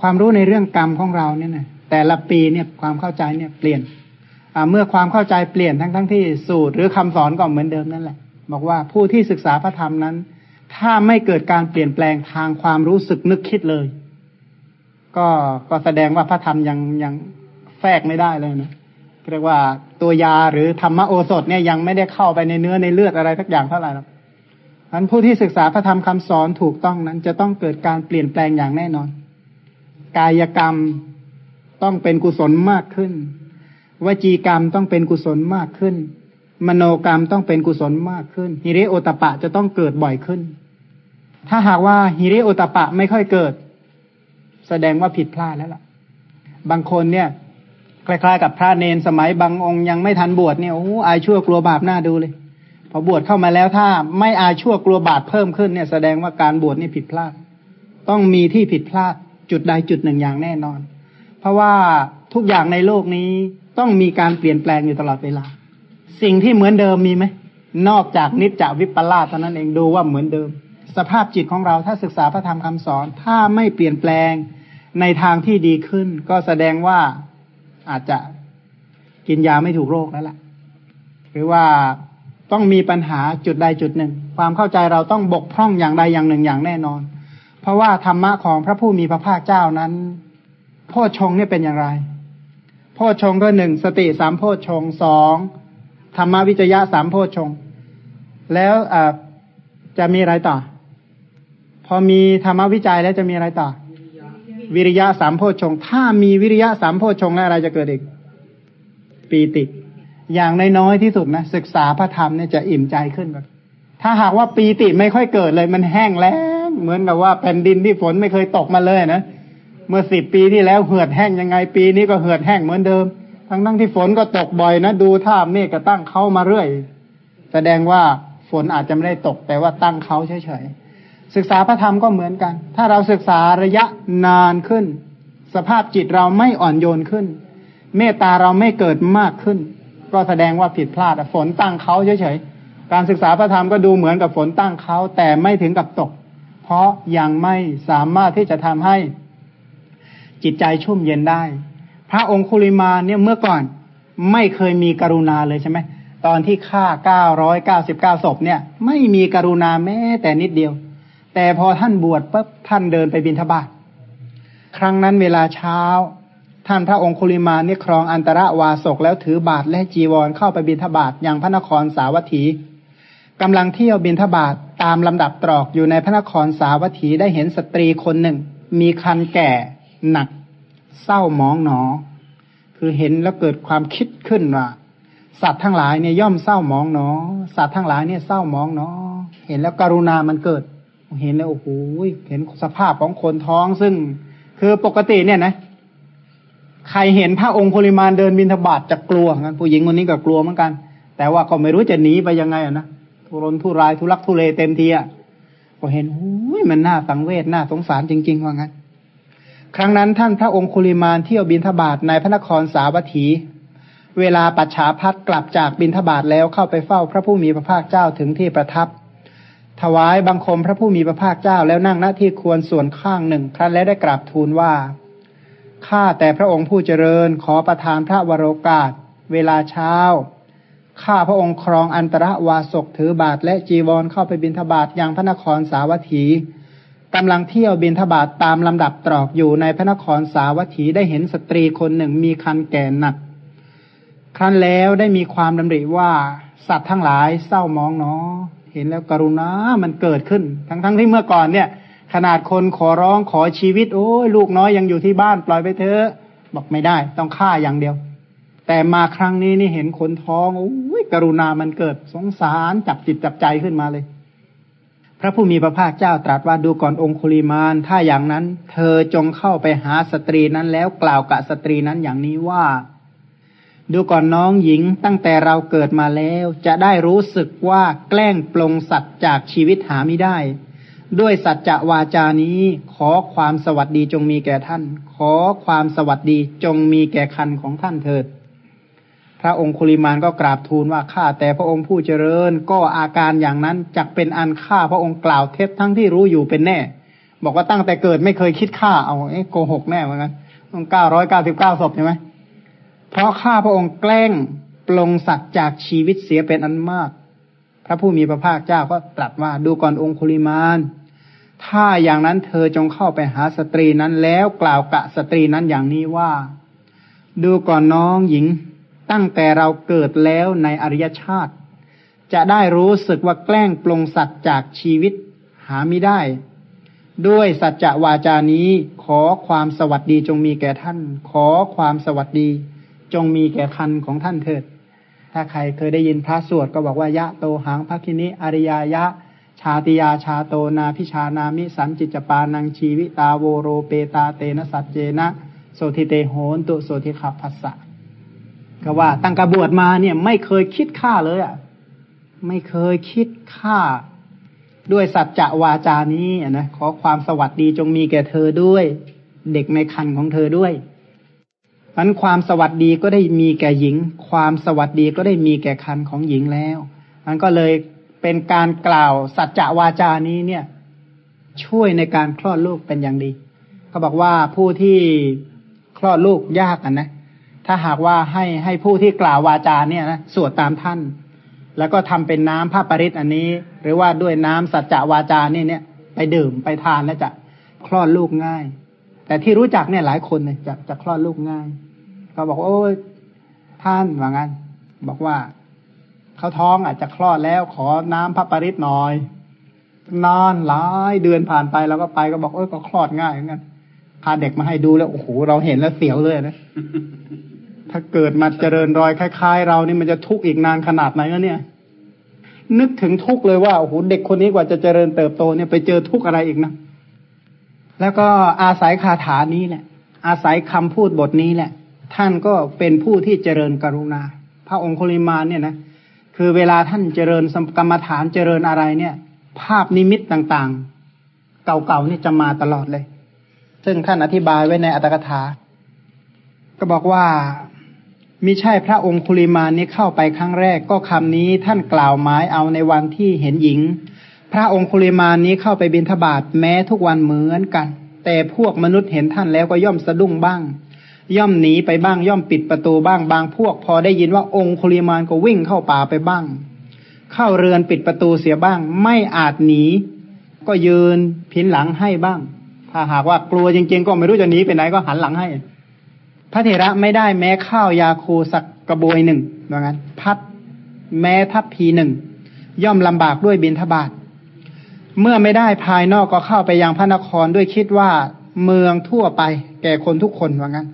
ความรู้ในเรื่องกรรมของเราเนี่ยนะแต่ละปีเนี่ยความเข้าใจเนี่ยเปลี่ยนเมื่อความเข้าใจเปลี่ยนทั้งทั้งที่สูตรหรือคำสอนก็เหมือนเดิมนั่นแหละ บอกว่าผู้ที่ศึกษาพระธรรมนั้น ถ้าไม่เกิดการเปลี่ยนแปลงทางความรู้สึกนึกคิดเลย ก็ก็แสดงว่าพระธรรมยังยังแฝกไม่ได้เลยนะเรียกว่าตัวยาหรือธรรมโอสถเนี่ยยังไม่ได้เข้าไปในเนื้อในเลือดอะไรสักอย่างเท่าไหร่หรอกอันผู้ที่ศึกษาพระธรรมคำสอนถูกต้องนั้นจะต้องเกิดการเปลี่ยนแปลงอย่างแน่นอน กายกรรมต้องเป็นกุศลมากขึ้น วจีกรรมต้องเป็นกุศลมากขึ้น มโนกรรมต้องเป็นกุศลมากขึ้น ฮิริโอตปะจะต้องเกิดบ่อยขึ้น ถ้าหากว่าฮิริโอตปะไม่ค่อยเกิด แสดงว่าผิดพลาดแล้วล่ะ บางคนเนี่ยคล้ายๆกับพระเนนสมัยบางองค์ยังไม่ทันบวชเนี่ยโอ้อายชั่วกลัวบาปหน้าดูเลย พอบวชเข้ามาแล้วถ้าไม่อายชั่วกลัวบาปเพิ่มขึ้นเนี่ย แสดงว่าการบวชนี่ผิดพลาด ต้องมีที่ผิดพลาด จุดใดจุดหนึ่งอย่างแน่นอน เพราะว่าทุกอย่างในโลกนี้ต้องมีการเปลี่ยนแปลงอยู่ตลอดเวลา สิ่งที่เหมือนเดิมมีไหม นอกจากนิจจวิปลาสเท่านั้นเองดูว่าเหมือนเดิม สภาพจิตของเราถ้าศึกษาพระธรรมคำสอน ถ้าไม่เปลี่ยนแปลงในทางที่ดีขึ้น ก็แสดงว่าอาจจะกินยาไม่ถูกโรคแล้วล่ะ หรือว่าต้องมีปัญหาจุดใดจุดหนึ่ง ความเข้าใจเราต้องบกพร่องอย่างใดอย่างหนึ่งอย่างแน่นอน เพราะว่าธรรมะของพระผู้มีพระภาคเจ้านั้นโพชงเนี่ยเป็นอย่างไรโพชงก็หนึ่งสติสามโพชงสองธรรมวิจยะสามโพชงแล้วจะมีอะไรต่อ พอมีธรรมวิจัยแล้วจะมีอะไรต่อ วิริยะสามโพชงถ้ามีวิริยะสามโพชงแล้วอะไรจะเกิดอีกปีติ อย่างน้อยที่สุดนะศึกษาพระธรรมเนี่ยจะอิ่มใจขึ้นแบบถ้าหากว่าปีติไม่ค่อยเกิดเลยมันแห้งแล้ง เหมือนกับว่าแผ่นดินที่ฝนไม่เคยตกมาเลยนะเมื่อสิบปีที่แล้วเหือดแห้งยังไงปีนี้ก็เหือดแห้งเหมือนเดิม ทั้งทั้งที่ฝนก็ตกบ่อยนะดูท่าเมฆก็ตั้งเข้ามาเรื่อย แสดงว่าฝนอาจจะไม่ได้ตกแต่ว่าตั้งเขาเฉยๆศึกษาพระธรรมก็เหมือนกัน ถ้าเราศึกษาระยะนานขึ้น สภาพจิตเราไม่อ่อนโยนขึ้น เมตตาเราไม่เกิดมากขึ้น ก็แสดงว่าผิดพลาดฝนตั้งเขาเฉยๆการศึกษาพระธรรมก็ดูเหมือนกับฝนตั้งเขาแต่ไม่ถึงกับตก ราะยังไม่สามารถที่จะทำให้จิตใจชุ่มเย็นได้ พระองคุลิมาเนี่ยเมื่อก่อนไม่เคยมีกรุณาเลยใช่ไหมตอนที่ฆ่าเก้าร้อยเก้าสิบเก้าศพเนี่ย ไม่มีกรุณาแม้แต่นิดเดียว แต่พอท่านบวชปุ๊บท่านเดินไปบินทบาทครั้งนั้นเวลาเช้า ท่านพระองคุลิมาเนี่ยครองอันตรวาสกแล้วถือบาทและจีวรเข้าไปบินทบาทอย่างพระนครสาวัตถี กำลังเที่ยวบินทบาทตามลำดับตรอกอยู่ในพระนครสาวัตถีได้เห็นสตรีคนหนึ่ง มีคันแก่หนัก เศร้ามองหนอ คือเห็นแล้วเกิดความคิดขึ้นว่าสัตว์ทั้งหลายเนี่ยย่อมเศร้ามองหนอ สัตว์ทั้งหลายเนี่ยเศร้ามองหนอ เห็นแล้วกรุณามันเกิด เห็นแล้วโอ้โหเห็นสภาพของคนท้องซึ่ง คือปกติเนี่ยนะใครเห็นพระองค์ุลิมานเดินบินทบาทจะกลัวงั้นผู้หญิงคนนี้ก็กลัวเหมือนกัน แต่ว่าก็ไม่รู้จะหนีไปยังไงอะนะ ทุรนทุรายทุลักทุเลเต็มทีอะก็เห็นโอ้ยมันน่าสังเวชน่าสงสารจริง ๆ ว่างั้น ครั้งนั้นท่านพระองคุลิมานเที่ยวบินทบาทในพระนครสาวัตถี เวลาปัจฉาพัดกลับจากบินทบาทแล้วเข้าไปเฝ้าพระผู้มีพระภาคเจ้าถึงที่ประทับ ถวายบังคมพระผู้มีพระภาคเจ้าแล้วนั่งหน้าที่ควรส่วนข้างหนึ่ง ครั้นแล้วได้กราบทูลว่าข้าแต่พระองค์ผู้เจริญขอประทานพระวโรกาส เวลาเช้า ข้าพระองค์ครองอันตรวาสกถือบาทและจีวรเข้าไปบินทบาทยังพระนครสาวัตถีกำลังเที่ยวบินทบาทตามลำดับตรอกอยู่ในพระนครสาวัตถีได้เห็นสตรีคนหนึ่งมีคันแก่หนัก ครั้นแล้วได้มีความดำริว่าสัตว์ทั้งหลายเศร้าหมองเนาะเห็นแล้วกรุณา มันเกิดขึ้น ทั้งๆที่เมื่อก่อนเนี่ย ขนาดคนขอร้องขอชีวิต โอ้ยลูกน้อยยังอยู่ที่บ้านปล่อยไปเถอะ บอกไม่ได้ ต้องฆ่าอย่างเดียว แต่มาครั้งนี้นี่เห็นคนท้องโอ้ยกรุณามันเกิดสงสารจับจิตจับใจขึ้นมาเลย พระผู้มีพระภาคเจ้าตรัสว่าดูก่อนองคุลิมานถ้าอย่างนั้น เธอจงเข้าไปหาสตรีนั้นแล้วกล่าวกับสตรีนั้นอย่างนี้ว่า ดูก่อนน้องหญิงตั้งแต่เราเกิดมาแล้ว จะได้รู้สึกว่าแกล้งปลงสัตว์จากชีวิตหาไม่ได้ ด้วยสัจจะวาจานี้ ขอความสวัสดีจงมีแก่ท่าน ขอความสวัสดีจงมีแก่คันของท่านเถิด พระองค์คุลิมานก็กราบทูลว่าข้าแต่พระองค์ผู้เจริญ ก็อาการอย่างนั้นจักเป็นอันข้าพระองค์กล่าวเท็จทั้งที่รู้อยู่เป็นแน่ บอกว่าตั้งแต่เกิดไม่เคยคิดฆ่าเอาเอ๊ะโกหกแน่เหมือนกันต้องเก้าร้อยเก้าสิบเก้าศพใช่ไหมเพราะข้าพระองค์แกล้งปลงสัตว์จากชีวิตเสียเป็นอันมาก พระผู้มีพระภาคเจ้าก็ตรัสว่าดูก่อนองคุลิมานถ้าอย่างนั้นเธอจงเข้าไปหาสตรีนั้นแล้วกล่าวกะสตรีนั้นอย่างนี้ว่า ดูก่อนน้องหญิง ตั้งแต่เราเกิดแล้วในอริยชาติ จะได้รู้สึกว่าแกล้งปลงสัตว์จากชีวิตหาไม่ได้ ด้วยสัจจะวาจานี้ขอความสวัสดีจงมีแก่ท่าน ขอความสวัสดีจงมีแก่คันของท่านเถิด ถ้าใครเคยได้ยินพระสวดก็บอกว่ายะโตหังภคินิอริยายะ ชาติยาชาโตนาพิชานามิสันจิจปานังชีวิตาโวโรเปตาเตนะสัจเจนะโสธิเตโหนตุโสธิขับภัสสะ ก็ว่าตั้งกระบวชมาเนี่ย ไม่เคยคิดฆ่าเลยอะไม่เคยคิดฆ่า ด้วยสัจจะวาจานี้นะขอความสวัสดีจงมีแก่เธอด้วย เด็กในคันของเธอด้วยนั้นความสวัสดีก็ได้มีแก่หญิง ความสวัสดีก็ได้มีแก่คันของหญิงแล้วมันก็เลยเป็นการกล่าวสัจจะวาจานี้เนี่ย ช่วยในการคลอดลูกเป็นอย่างดีเขาบอกว่าผู้ที่คลอดลูกยากอะนะ ถ้าหากว่าให้ให้ผู้ที่กล่าววาจาเนี่ยนะสวดตามท่าน แล้วก็ทำเป็นน้ำพระปริศอันนี้ หรือว่าด้วยน้ำสัจจะวาจาเนี่ยเนี่ยไปดื่มไปทานแล้วจะคลอดลูกง่าย แต่ที่รู้จักเนี่ยหลายคนเนี่ยจะจะคลอดลูกง่ายเขาบอกว่าโอ้ท่านว่างั้น บอกว่าเขาท้องอาจจะคลอดแล้วขอน้ำพระปริศหน่อยนอนหลายเดือนผ่านไปแล้วก็ไปก็บอกเอ้ยก็คลอดง่ายเหมือนกันพาเด็กมาให้ดูแล้วโอ้โหเราเห็นแล้วเสียวเลยนะ ถ้าเกิดมาเจริญรอยคล้าย ๆ เรานี่มันจะทุกข์อีกนานขนาดไหนแล้วเนี่ย นึกถึงทุกข์เลยว่าโอ้โหเด็กคนนี้กว่าจะเจริญเติบโตเนี่ยไปเจอทุกข์อะไรอีกนะแล้วก็อาศัยคาถานี้แหละ อาศัยคำพูดบทนี้แหละ ท่านก็เป็นผู้ที่เจริญกรุณา พระองค์คุลิมานเนี่ยนะคือเวลาท่านเจริญกรรมฐานเจริญอะไรเนี่ย ภาพนิมิตต่างๆ เก่าๆนี่จะมาตลอดเลย ซึ่งท่านอธิบายไว้ในอัตถกถา ก็บอกว่า มิใช่พระองคุลิมานนี้เข้าไปครั้งแรกก็คำนี้ท่านกล่าวหมายเอาในวันที่เห็นหญิง พระองคุลิมานนี้เข้าไปบิณฑบาตแม้ทุกวันเหมือนกัน แต่พวกมนุษย์เห็นท่านแล้วก็ย่อมสะดุ้งบ้าง ย่อมหนีไปบ้างย่อมปิดประตูบ้างบางพวกพอได้ยินว่าองคุลิมานก็วิ่งเข้าป่าไปบ้าง เข้าเรือนปิดประตูเสียบ้าง ไม่อาจหนี ก็ยืนพินหลังให้บ้าง ถ้าหากว่ากลัวจริงๆ ก็ไม่รู้จะหนีไปไหนก็หันหลังให้ พระเถระไม่ได้แม้ข้าวยาคูสักกระบวยหนึ่งว่างั้นพัดแม้ทัพพีหนึ่งย่อมลำบากด้วยบินทบาทเมื่อไม่ได้ภายนอกก็เข้าไปยังพระนครด้วยคิดว่าเมืองทั่วไป แก่คนทุกคนว่างั้น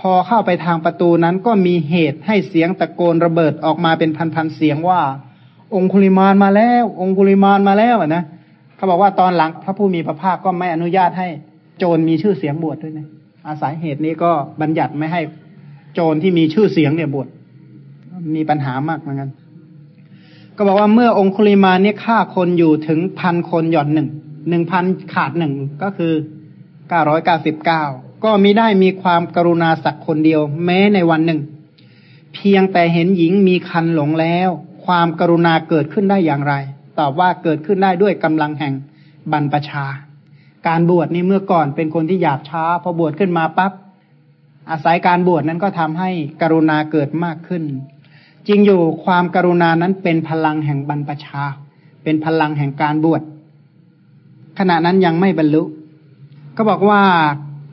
พอเข้าไปทางประตูนั้นก็มีเหตุให้เสียงตะโกนระเบิดออกมาเป็นพันๆเสียงว่า องคุลิมานมาแล้ว องคุลิมานมาแล้วนะเขาบอกว่าตอนหลังพระผู้มีพระภาคก็ไม่อนุญาตให้โจรมีชื่อเสียงบวชดด้วยนะ อาศัยเหตุนี้ก็บัญญัติไม่ให้โจรที่มีชื่อเสียงเนี่ยบวชมีปัญหามากเหมือนกัน ก็บอกว่าเมื่อองคุลิมาเนี่ยฆ่าคนอยู่ถึงพันคนหย่อนหนึ่งหนึ่งพันขาดหนึ่งก็คือเก้าร้อยเก้าสิบเก้าก็มิได้มีความกรุณาสักคนเดียว แม้ในวันหนึ่ง เพียงแต่เห็นหญิงมีคันหลงแล้ว ความกรุณาเกิดขึ้นได้อย่างไร ตอบว่าเกิดขึ้นได้ด้วยกำลังแห่งบรรพชา การบวชนี่เมื่อก่อนเป็นคนที่หยาบช้าพอบวชขึ้นมาปับ๊บอาศัยการบวชนั้นก็ทำให้กรุณาเกิดมากขึ้น จริงอยู่ความกรุณานั้นเป็นพลังแห่งบรรพชา เป็นพลังแห่งการบวชขณะนั้นยังไม่บรรลุ ก็บอกว่า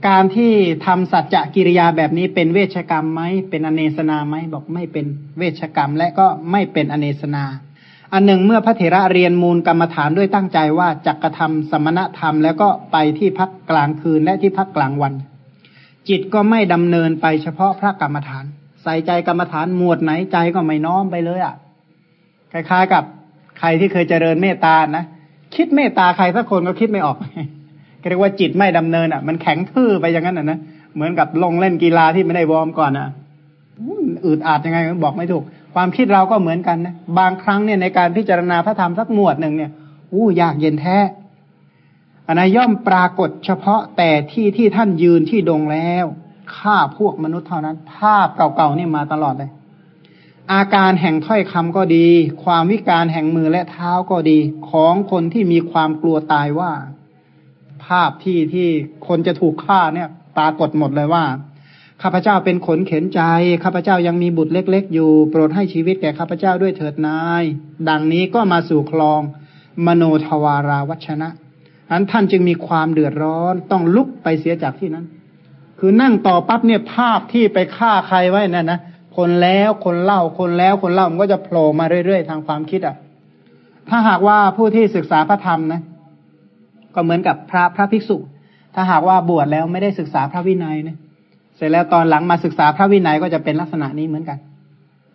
การที่ทำสัจจะกิริยาแบบนี้เป็นเวชกรรมไหมเป็นอเนสนาไหมบอกไม่เป็นเวชกรรมและก็ไม่เป็นอเนสนา อันหนึ่งเมื่อพระเถระเรียนมูลกรรมฐานด้วยตั้งใจว่าจักกระทำสมณธรรมแล้วก็ไปที่พักกลางคืนและที่พักกลางวัน จิตก็ไม่ดำเนินไปเฉพาะพระกรรมฐาน ใส่ใจกรรมฐานหมวดไหนใจก็ไม่น้อมไปเลยอะคล้ายๆกับใครที่เคยเจริญเมตตานะคิดเมตตาใครสักคนก็คิดไม่ออกเรียกว่าจิตไม่ดำเนินอะ มันแข็งทื่อไปอย่างนั้นอะนะเหมือนกับลงเล่นกีฬาที่ไม่ได้วอร์มก่อนอะอืดอาดยังไงบอกไม่ถูก ความคิดเราก็เหมือนกันนะบางครั้งเนี่ยในการพิจารณาพระธรรมสักหมวดหนึ่งเนี่ยอู้ยากเย็นแท้อันนั้นย่อมปรากฏเฉพาะแต่ที่ที่ท่านยืนที่ดงแล้วฆ่าพวกมนุษย์เท่านั้น ภาพเก่าๆนี่มาตลอดเลย อาการแห่งถ้อยคำก็ดี ความวิการแห่งมือและเท้าก็ดี ของคนที่มีความกลัวตายว่า ภาพที่ที่คนจะถูกฆ่าเนี่ย ปรากฏหมดเลยว่า ข้าพเจ้าเป็นขนเข็นใจ ข้าพเจ้ายังมีบุตรเล็ก ๆ อยู่ โปรดให้ชีวิตแก่ข้าพเจ้าด้วยเถิดนาย ดังนี้ก็มาสู่คลอง มโนทวาราวัชนะ อันท่านจึงมีความเดือดร้อน ต้องลุกไปเสียจากที่นั้น คือนั่งต่อปั๊บเนี่ยภาพที่ไปฆ่าใครไว้นั่นนะ คนแล้วคนเล่า คนแล้วคนเล่ามันก็จะโผล่มาเรื่อยๆ ทางความคิดอะ ถ้าหากว่าผู้ที่ศึกษาพระธรรมนะ ก็เหมือนกับพระพระภิกษุ ถ้าหากว่าบวชแล้วไม่ได้ศึกษาพระวินัยเนี่ย สร็จแล้วตอนหลังมาศึกษาพระวินัยก็จะเป็นลักษณะนี้เหมือนกัน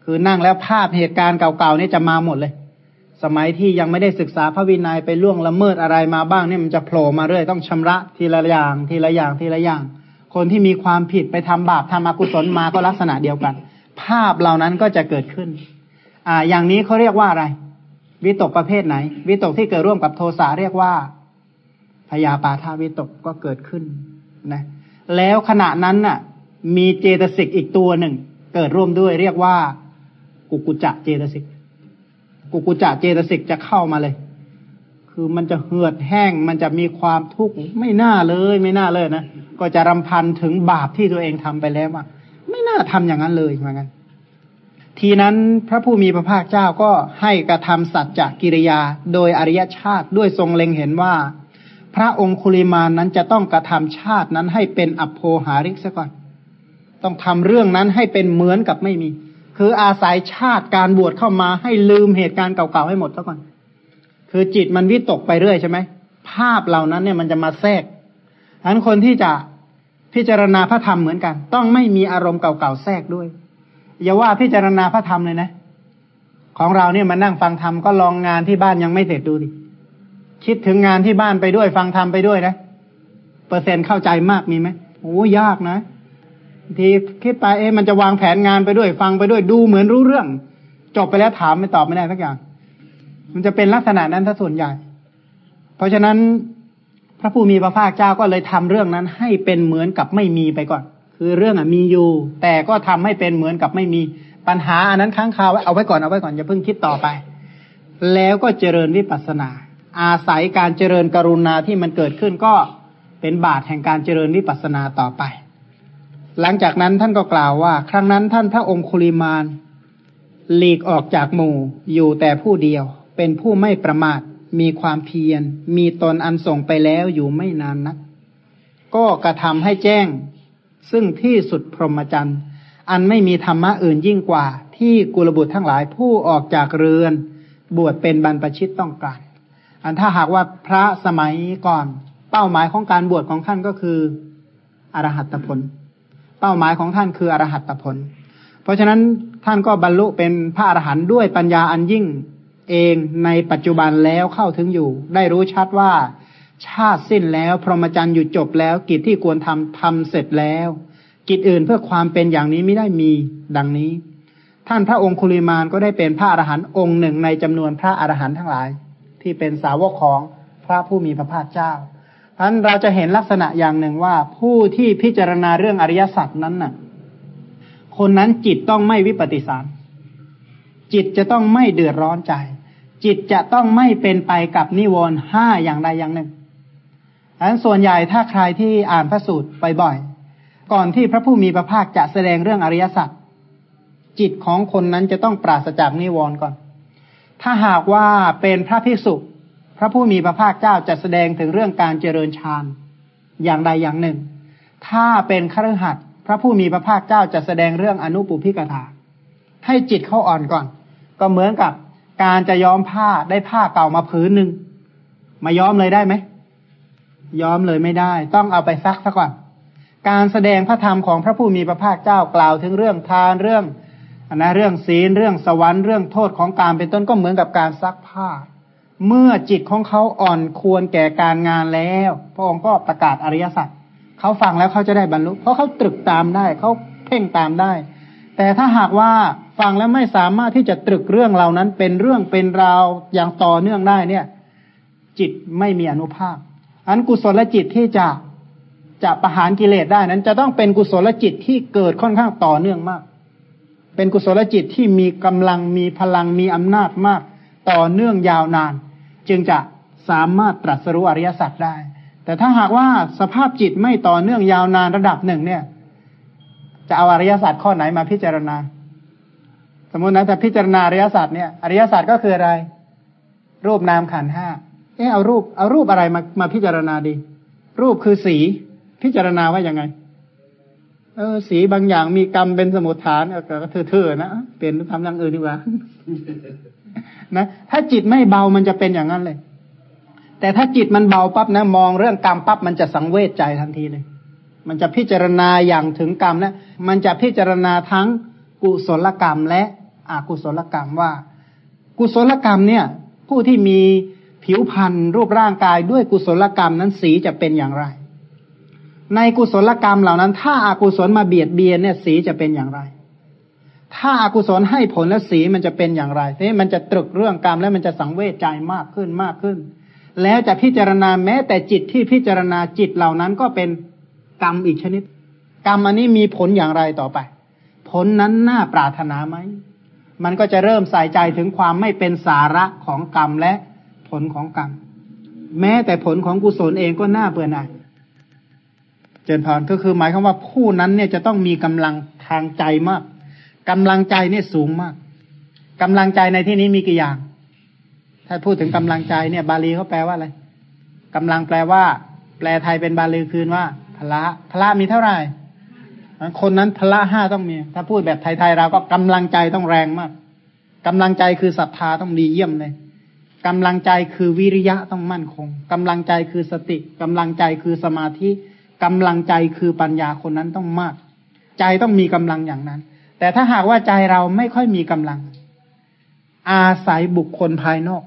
คือนั่งแล้วภาพเหตุการณ์เก่าๆนี่จะมาหมดเลย สมัยที่ยังไม่ได้ศึกษาพระวินัยไปล่วงละเมิดอะไรมาบ้างเนี่ยมันจะโผล่มาเรื่อยต้องชำระทีละอย่าง ทีละอย่างทีละอย่าง คนที่มีความผิดไปทำบาปทำอกุศลมาก็ลักษณะเดียวกัน ภาพเหล่านั้นก็จะเกิดขึ้น อ่า อย่างนี้เขาเรียกว่าอะไร วิตกประเภทไหน วิตกที่เกิดร่วมกับโทสะเรียกว่าพยาปาทาวิตกก็เกิดขึ้นนะ แล้วขณะนั้นน่ะ มีเจตสิกอีกตัวหนึ่ง เกิดร่วมด้วยเรียกว่า กุกุจะเจตสิก กุกุจะเจตสิกจะเข้ามาเลย คือมันจะเหือดแห้ง มันจะมีความทุกข์ไม่น่าเลย ไม่น่าเลยนะ ก็จะรำพันถึงบาปที่ตัวเองทำไปแล้วอะไม่น่าทำอย่างนั้นเลยเหมือนกันทีนั้นพระผู้มีพระภาคเจ้าก็ให้กระทำสัจจกิริยา โดยอริยชาติด้วยทรงเล็งเห็นว่า พระองคุลิมานนั้นจะต้องกระทำชาตินั้นให้เป็นอัพโพหาริกซะก่อน ต้องทำเรื่องนั้นให้เป็นเหมือนกับไม่มี คืออาศัยชาติการบวชเข้ามาให้ลืมเหตุการณ์เก่าๆให้หมดซะก่อน คือจิตมันวิตกไปเรื่อยใช่ไหมภาพเหล่านั้นเนี่ยมันจะมาแทรกฉะนั้นคนที่จะพิจารณาพระธรรมเหมือนกัน ต้องไม่มีอารมณ์เก่าๆแทรกด้วยอย่าว่าพิจารณาพระธรรมเลยนะ ของเราเนี่ยมานั่งฟังธรรมก็ลองงานที่บ้านยังไม่เสร็จดูดิคิดถึงงานที่บ้านไปด้วยฟังธรรมไปด้วยนะเปอร์เซ็นต์เข้าใจมากมีไหมโอ้ยากนะ ทีคิดไปเอ๊ะมันจะวางแผนงานไปด้วยฟังไปด้วยดูเหมือนรู้เรื่อง จบไปแล้วถามไม่ตอบไม่ได้สักอย่าง มันจะเป็นลักษณะนั้นถ้าส่วนใหญ่ เพราะฉะนั้นพระผู้มีพระภาคเจ้าก็เลยทำเรื่องนั้น ให้เป็นเหมือนกับไม่มีไปก่อน คือเรื่องอะมีอยู่ แต่ก็ทำให้เป็นเหมือนกับไม่มีปัญหาอันนั้นค้างคาไว้เอาไว้ก่อนเอาไว้ก่อนอย่าเพิ่งคิดต่อไป แล้วก็เจริญวิปัสสนา อาศัยการเจริญกรุณาที่มันเกิดขึ้นก็เป็นบาตแห่งการเจริญวิปัสสนาต่อไป หลังจากนั้นท่านก็กล่าวว่า ครั้งนั้นท่านพระองคุลิมานหลีกออกจากหมู่อยู่แต่ผู้เดียว เป็นผู้ไม่ประมาท มีความเพียร มีตนอันส่งไปแล้วอยู่ไม่นานนัก ก็กระทำให้แจ้ง ซึ่งที่สุดพรหมจรรย์ อันไม่มีธรรมะอื่นยิ่งกว่า ที่กุลบุตรทั้งหลายผู้ออกจากเรือน บวชเป็นบรรพชิตต้องการ อันถ้าหากว่าพระสมัยก่อน เป้าหมายของการบวชของท่านก็คืออรหัตผล เป้าหมายของท่านคืออรหัตผล เพราะฉะนั้นท่านก็บรรลุเป็นพระอรหันต์ด้วยปัญญาอันยิ่งเองในปัจจุบันแล้วเข้าถึงอยู่ ได้รู้ชัดว่า ชาติสิ้นแล้ว พรหมจรรย์อยู่จบแล้ว กิจที่ควรทำทำเสร็จแล้ว กิจอื่นเพื่อความเป็นอย่างนี้ไม่ได้มีดังนี้ ท่านพระองคุลิมานก็ได้เป็นพระอรหันต์องค์หนึ่งในจำนวนพระอรหันต์ทั้งหลาย ที่เป็นสาวกของพระผู้มีพระภาคเจ้า เพราะนั้นเราจะเห็นลักษณะอย่างหนึ่งว่า ผู้ที่พิจารณาเรื่องอริยสัจนั้นน่ะ คนนั้นจิตต้องไม่วิปฏิสาร จิตจะต้องไม่เดือดร้อนใจ จิตจะต้องไม่เป็นไปกับนิวรณ์ห้าอย่างใดอย่างหนึ่งอันส่วนใหญ่ถ้าใครที่อ่านพระสูตรบ่อยๆก่อนที่พระผู้มีพระภาคจะแสดงเรื่องอริยสัจจิตของคนนั้นจะต้องปราศจากนิวรณ์ก่อน ถ้าหากว่าเป็นพระภิกษุ พระผู้มีพระภาคเจ้าจะแสดงถึงเรื่องการเจริญฌานอย่างใดอย่างหนึ่ง ถ้าเป็นครหัสพระผู้มีพระภาคเจ้าจะแสดงเรื่องอนุปุพิกถาให้จิตเขาอ่อนก่อน ก็เหมือนกับการจะย้อมผ้าได้ผ้าเก่ามาผืนหนึ่งมาย้อมเลยได้ไหมย้อมเลยไม่ได้ ต้องเอาไปซักซะก่อน การแสดงพระธรรมของพระผู้มีพระภาคเจ้ากล่าวถึงเรื่องทานเรื่องนะเรื่องศีลเรื่องสวรรค์เรื่องโทษของการเป็นต้นก็เหมือนกับการซักผ้า เมื่อจิตของเขาอ่อนควรแก่การงานแล้ว พระองค์ก็ประกาศอริยสัจเขาฟังแล้วเขาจะได้บรรลุ เพราะเขาตรึกตามได้เขาเพ่งตามได้ แต่ถ้าหากว่าฟังแล้วไม่สามารถที่จะตรึกเรื่องเหล่านั้น เป็นเรื่องเป็นราวอย่างต่อเนื่องได้เนี่ย จิตไม่มีอนุภาพ อันกุศลจิตที่จะจะประหารกิเลสได้นั้น จะต้องเป็นกุศลจิตที่เกิดค่อนข้างต่อเนื่องมาก เป็นกุศลจิตที่มีกำลังมีพลังมีอำนาจมาก ต่อเนื่องยาวนาน จึงจะสามารถตรัสรู้อริยสัจได้ แต่ถ้าหากว่าสภาพจิตไม่ต่อเนื่องยาวนานระดับหนึ่งเนี่ย จะเอาอริยสัจข้อไหนมาพิจารณา สมมตินะแต่พิจารณาอริยสัจเนี่ยอริยสัจก็คืออะไร รูปนามขันห้าเออเอารูปเอารูปอะไรมามาพิจารณาดี รูปคือสีพิจารณาว่ายังไง เออ สีบางอย่างมีกรรมเป็นสมุทฐานเออก็เถื่อๆนะเปลี่ยนทำอย่างอื่นดีกว่า นะถ้าจิตไม่เบามันจะเป็นอย่างนั้นเลย แต่ถ้าจิตมันเบาปั๊บนะ มองเรื่องกรรมปั๊บมันจะสังเวชใจทันทีเลย มันจะพิจารณาอย่างถึงกรรมนะมันจะพิจารณาทั้งกุศลกรรมและอกุศลกรรมว่า กุศลกรรมเนี่ย ผู้ที่มีผิวพรรณรูปร่างกายด้วยกุศลกรรมนั้นสีจะเป็นอย่างไร ในกุศลกรรมเหล่านั้น ถ้าอากุศลมาเบียดเบียนเนี่ยสีจะเป็นอย่างไร ถ้าอากุศลให้ผลและสีมันจะเป็นอย่างไรนี้มันจะตรึกเรื่องกรรมแล้วมันจะสังเวชใจมากขึ้นมากขึ้น แล้วจะพิจารณาแม้แต่จิตที่พิจารณาจิตเหล่านั้นก็เป็นกรรมอีกชนิด กรรมอันนี้มีผลอย่างไรต่อไป ผลนั้นน่าปรารถนาไหม มันก็จะเริ่มใส่ใจถึงความไม่เป็นสาระของกรรมและผลของกรรม แม้แต่ผลของกุศลเองก็น่าเบื่อหน่ายเจนพรก็คือหมายความว่าผู้นั้นเนี่ยจะต้องมีกำลังทางใจมาก กำลังใจเนี่ยสูงมากกำลังใจในที่นี้มีกี่อย่าง ถ้าพูดถึงกำลังใจเนี่ย บาลีเขาแปลว่าอะไรกำลังแปลว่า แปลไทยเป็นบาลีคืนว่าพละพละมีเท่าไหร่คนนั้นพละห้าต้องมี ถ้าพูดแบบไทยๆเราก็กำลังใจต้องแรงมากกำลังใจคือศรัทธาต้องดีเยี่ยมเลยกำลังใจคือวิริยะต้องมั่นคงกำลังใจคือสติกำลังใจคือสมาธิกำลังใจคือปัญญาคนนั้นต้องมาก ใจต้องมีกำลังอย่างนั้น แต่ถ้าหากว่าใจเราไม่ค่อยมีกำลัง อาศัยบุคคลภายนอก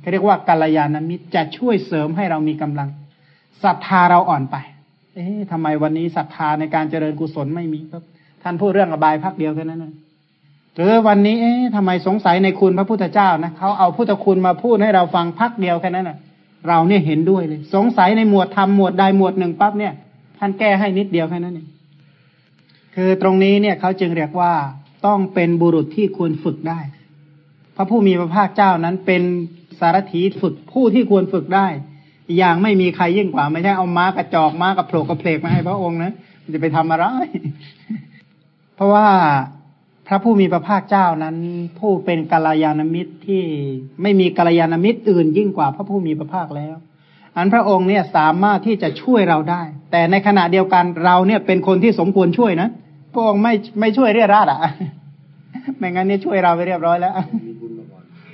เขาเรียกว่ากัลยาณมิตรจะช่วยเสริมให้เรามีกำลังศรัทธาเราอ่อนไป เอ๊ะทำไมวันนี้ศรัทธาในการเจริญกุศลไม่มีครับ ท่านพูดเรื่องอบายพักเดียวแค่นั้นเองหรือวันนี้ เอ๊ะทำไมสงสัยในคุณพระพุทธเจ้านะเขาเอาพุทธคุณมาพูดให้เราฟังพักเดียวแค่นั้นนะเราเนี่ยเห็นด้วยเลย สงสัยในหมวดธรรมหมวดใดหมวดหนึ่งปั๊บเนี่ย ท่านแก้ให้นิดเดียวแค่นั้นเอง คือตรงนี้เนี่ยเขาจึงเรียกว่าต้องเป็นบุรุษที่ควรฝึกได้ พระผู้มีพระภาคเจ้านั้นเป็นสารถีฝึกผู้ที่ควรฝึกได้ อย่างไม่มีใครยิ่งกว่า ไม่ใช่เอาม้ากระจอกม้ากระโผลกกระเพลกมาให้พระองค์นะมันจะไปทำอะไร เพราะว่าพระผู้มีพระภาคเจ้านั้น ผู้เป็นกัลยาณมิตรที่ไม่มีกัลยาณมิตรอื่นยิ่งกว่าพระผู้มีพระภาคแล้ว อันพระองค์เนี่ยสามารถที่จะช่วยเราได้ แต่ในขณะเดียวกันเราเนี่ยเป็นคนที่สมควรช่วยนะพระองค์ไม่ไม่ช่วยเรียราดอะไม่งั้นเนี่ยช่วยเราไปเรียบร้อยแล้ว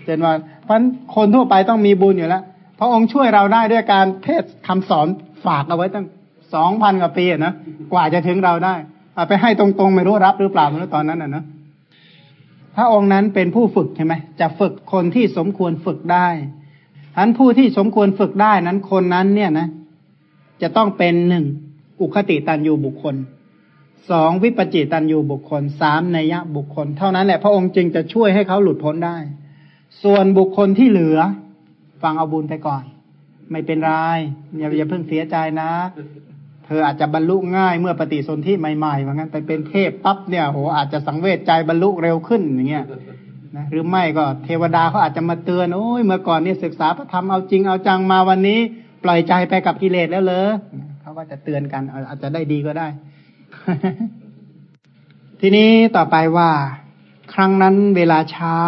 เจนวันเพราะคนทั่วไปต้องมีบุญอยู่แล้วพระองค์ช่วยเราได้ด้วยการเทศคำสอนฝากเอาไว้ตั้งสองพันกว่าปีนะกว่าจะถึงเราได้เอาไปให้ตรงๆไม่รู้รับหรือเปล่าไม่รู้ตอนนั้นอะนะพระองค์นั้นเป็นผู้ฝึกใช่ไหมจะฝึกคนที่สมควรฝึกได้ อันผู้ที่สมควรฝึกได้นั้นคนนั้นเนี่ยนะ จะต้องเป็นหนึ่งอุคติตันยูบุคคลสองวิปจิตันยูบุคคลสามนัยะบุคคล เท่านั้นแหละพระองค์จึงจะช่วยให้เขาหลุดพ้นได้ ส่วนบุคคลที่เหลือ ฟังเอาบุญไปก่อน ไม่เป็นไรอย่าอย่าเพิ่งเสียใจนะ เธออาจจะบรรลุง่ายเมื่อปฏิสนธิใหม่ๆว่างั้นไปเป็นเทพปั๊บเนี่ยโหอาจจะสังเวชใจบรรลุเร็วขึ้นอย่างเงี้ย นะหรือไม่ก็เทวดาเขาอาจจะมาเตือนโอ้ยเมื่อก่อนเนี่ยศึกษาพระธรรมเอาจริงเอาจังมาวันนี้ ปล่อยใจไปกับกิเลสแล้วเลยเขาก็จะเตือนกันอาจจะได้ดีก็ได้ ทีนี้ต่อไปว่า ครั้งนั้นเวลาเช้า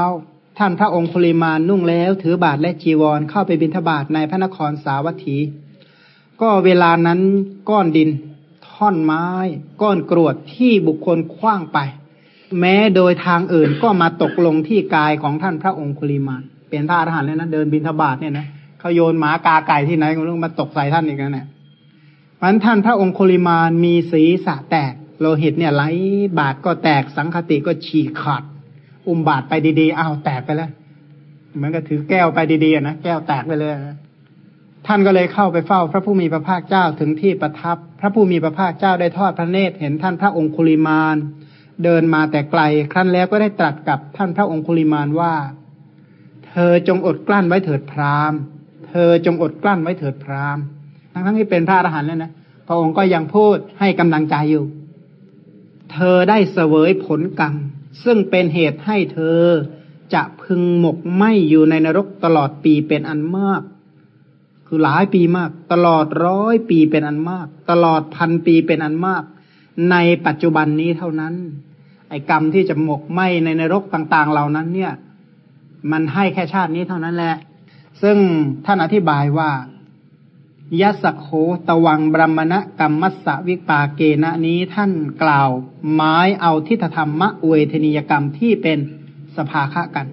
ท่านพระองค์คุลิมานนุ่งแล้ว ถือบาทและจีวรเข้าไปบิณฑบาตในพระนครสาวัตถี ก็เวลานั้นก้อนดิน ท่อนไม้ ก้อนกรวดที่บุคคลคว้างไป แม้โดยทางอื่นก็มาตกลงที่กายของท่านพระองคุลิมาเป็นพระอรหันต์เลยนะเดินบินทบาทเนี่ยนะเขาโยนหมากาไก่ที่ไหนก็ต้องมาตกใส่ท่านอีกนะเนี่ยมันท่านพระองคุลิมานมีศีรษะแตก โลหิตเนี่ยไหลบาดก็แตกสังคติก็ฉีกขาด อุมบาดไปดีๆอ้าวแตกไปแล้วเหมือนกับถือแก้วไปดีๆนะแก้วแตกไปเลยนะท่านก็เลยเข้าไปเฝ้าพระผู้มีพระภาคเจ้าถึงที่ประทับ พระผู้มีพระภาคเจ้าได้ทอดพระเนตรเห็นท่านพระองคุลิมาน เดินมาแต่ไกล ครั้นแล้วก็ได้ตรัสกับท่านพระองคุลิมานว่า เธอจงอดกลั้นไว้เถิดพราหมณ์ เธอจงอดกลั้นไว้เถิดพราหมณ์ ทั้งทั้งที่เป็นพระอรหันต์แล้วนะ พระองค์ก็ยังพูดให้กำลังใจอยู่ เธอได้เสวยผลกรรม ซึ่งเป็นเหตุให้เธอจะพึงหมกไหมอยู่ในนรกตลอดปีเป็นอันมาก คือหลายปีมาก ตลอดร้อยปีเป็นอันมาก ตลอดพันปีเป็นอันมาก ในปัจจุบันนี้เท่านั้น ไอ้กรรมที่จะหมกไหมในนรกต่างๆ เหล่านั้น เนี่ย มันให้แค่ชาตินี้เท่านั้นแหละ ซึ่งท่านอธิบายว่ายัสโคตวังบรมณะกรรมมัสสวิปาเกณะนี้ท่านกล่าวไม้เอาทิฏฐธรรมะเวทนิยกรรมที่เป็นสภาคะกัน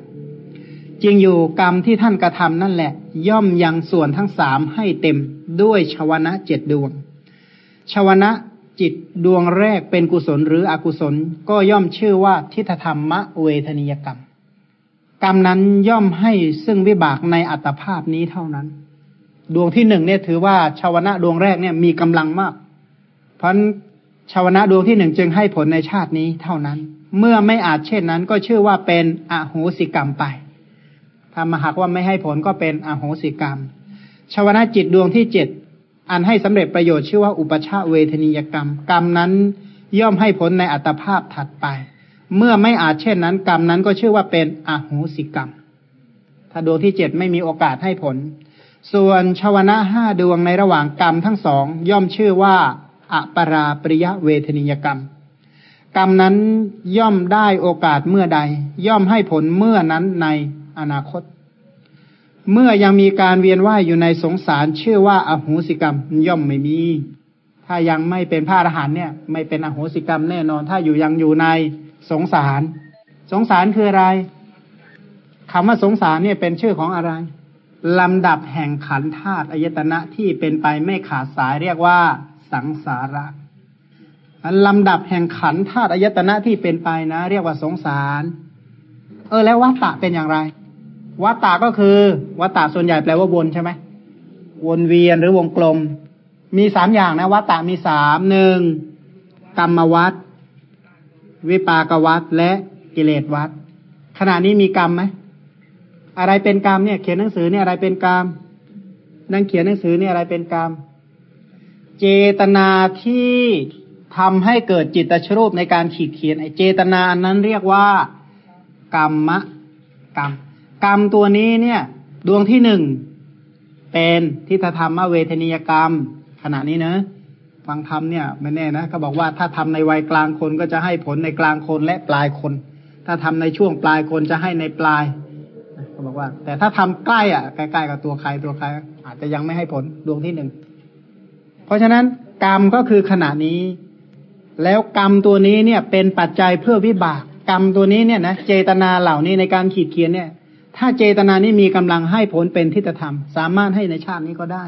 จริงอยู่กรรมที่ท่านกระทำนั่นแหละ ย่อมยังส่วนทั้งสามให้เต็มด้วยชวนะเจ็ดดวง ชวนะ จิตดวงแรกเป็นกุศลหรืออกุศล ก็ย่อมชื่อว่าทิฏฐธรรมะเวทนิยกรรม กรรมนั้นย่อมให้ซึ่งวิบากในอัตภาพนี้เท่านั้น ดวงที่หนึ่งเนี่ยถือว่าชาวนะดวงแรกเนี่ยมีกำลังมาก เพราะชาวนะดวงที่หนึ่งจึงให้ผลในชาตินี้เท่านั้น เมื่อไม่อาจเช่นนั้น ก็ชื่อว่าเป็นอโหสิกรรมไปถ้ามาหากว่าไม่ให้ผลก็เป็นอโหสิกรรมชาวนะจิตดวงที่เจ็ด อันให้สำเร็จประโยชน์ชื่อว่าอุปชาเวทนิยกรรม กรรมนั้นย่อมให้ผลในอัตภาพถัดไป เมื่อไม่อาจเช่นนั้น กรรมนั้นก็ชื่อว่าเป็นอโหสิกรรม ถ้าดวงที่เจ็ดไม่มีโอกาสให้ผล ส่วนชาวนะห้าดวงในระหว่างกรรมทั้งสองย่อมชื่อว่าอปราปริยะเวทนิยกรรม กรรมนั้นย่อมได้โอกาสเมื่อใด ย่อมให้ผลเมื่อนั้นในอนาคต เมื่อยังมีการเวียนว่ายอยู่ในสงสารชื่อว่าอโหสิกรรมย่อมไม่มี ถ้ายังไม่เป็นพระอรหันต์เนี่ย ไม่เป็นอโหสิกรรมแน่นอน ถ้าอยู่ยังอยู่ในสงสาร สงสารคืออะไรคำว่าสงสารเนี่ยเป็นชื่อของอะไรลำดับแห่งขันธาตุอายตนะที่เป็นไปไม่ขาดสายเรียกว่า สังสาระลำดับแห่งขันธาตุอายตนะที่เป็นไปนะ เรียกว่าสงสาร เออแล้ววัตตะเป็นอย่างไร วัตตก็คือวัตตะส่วนใหญ่แปลว่าวนใช่ไหมวนเวียนหรือวงกลม มีสามอย่างนะวัตตะมีสามหนึ่งกรรมวัตวิปากวัตและกิเลสวัตขณะนี้มีกรรมไหมอะไรเป็นกรรมเนี่ย เขียนหนังสือเนี่ยอะไรเป็นกรรมนั่งเขียนหนังสือเนี่ยอะไรเป็นกรรม เจตนาที่ทำให้เกิดจิตชรูปในการขีดเขียนไอเจตนาอันนั้นเรียกว่ากรรมะกรรม กรรมตัวนี้เนี่ย ดวงที่หนึ่งเป็นทิฏฐธรรมเวทนียกรรม ขณะนี้นะฟังธรรมเนี่ยไม่แน่นะก็บอกว่าถ้าทำในวัยกลางคนก็จะให้ผลในกลางคนและปลายคน ถ้าทำในช่วงปลายคนจะให้ในปลายเขาบอกว่า แต่ถ้าทำใกล้อะใกล้ๆกับตัวใครตัวใครอาจจะยังไม่ให้ผลดวงที่หนึ่งเพราะฉะนั้นกรรมก็คือขณะนี้ แล้วกรรมตัวนี้เนี่ยเป็นปัจจัยเพื่อวิบาก กรรมตัวนี้เนี่ยนะเจตนาเหล่านี้ในการขีดเขียนเนี่ย ถ้าเจตนานี้มีกำลังให้ผลเป็นทิฏฐธรรม สามารถให้ในชาตินี้ก็ได้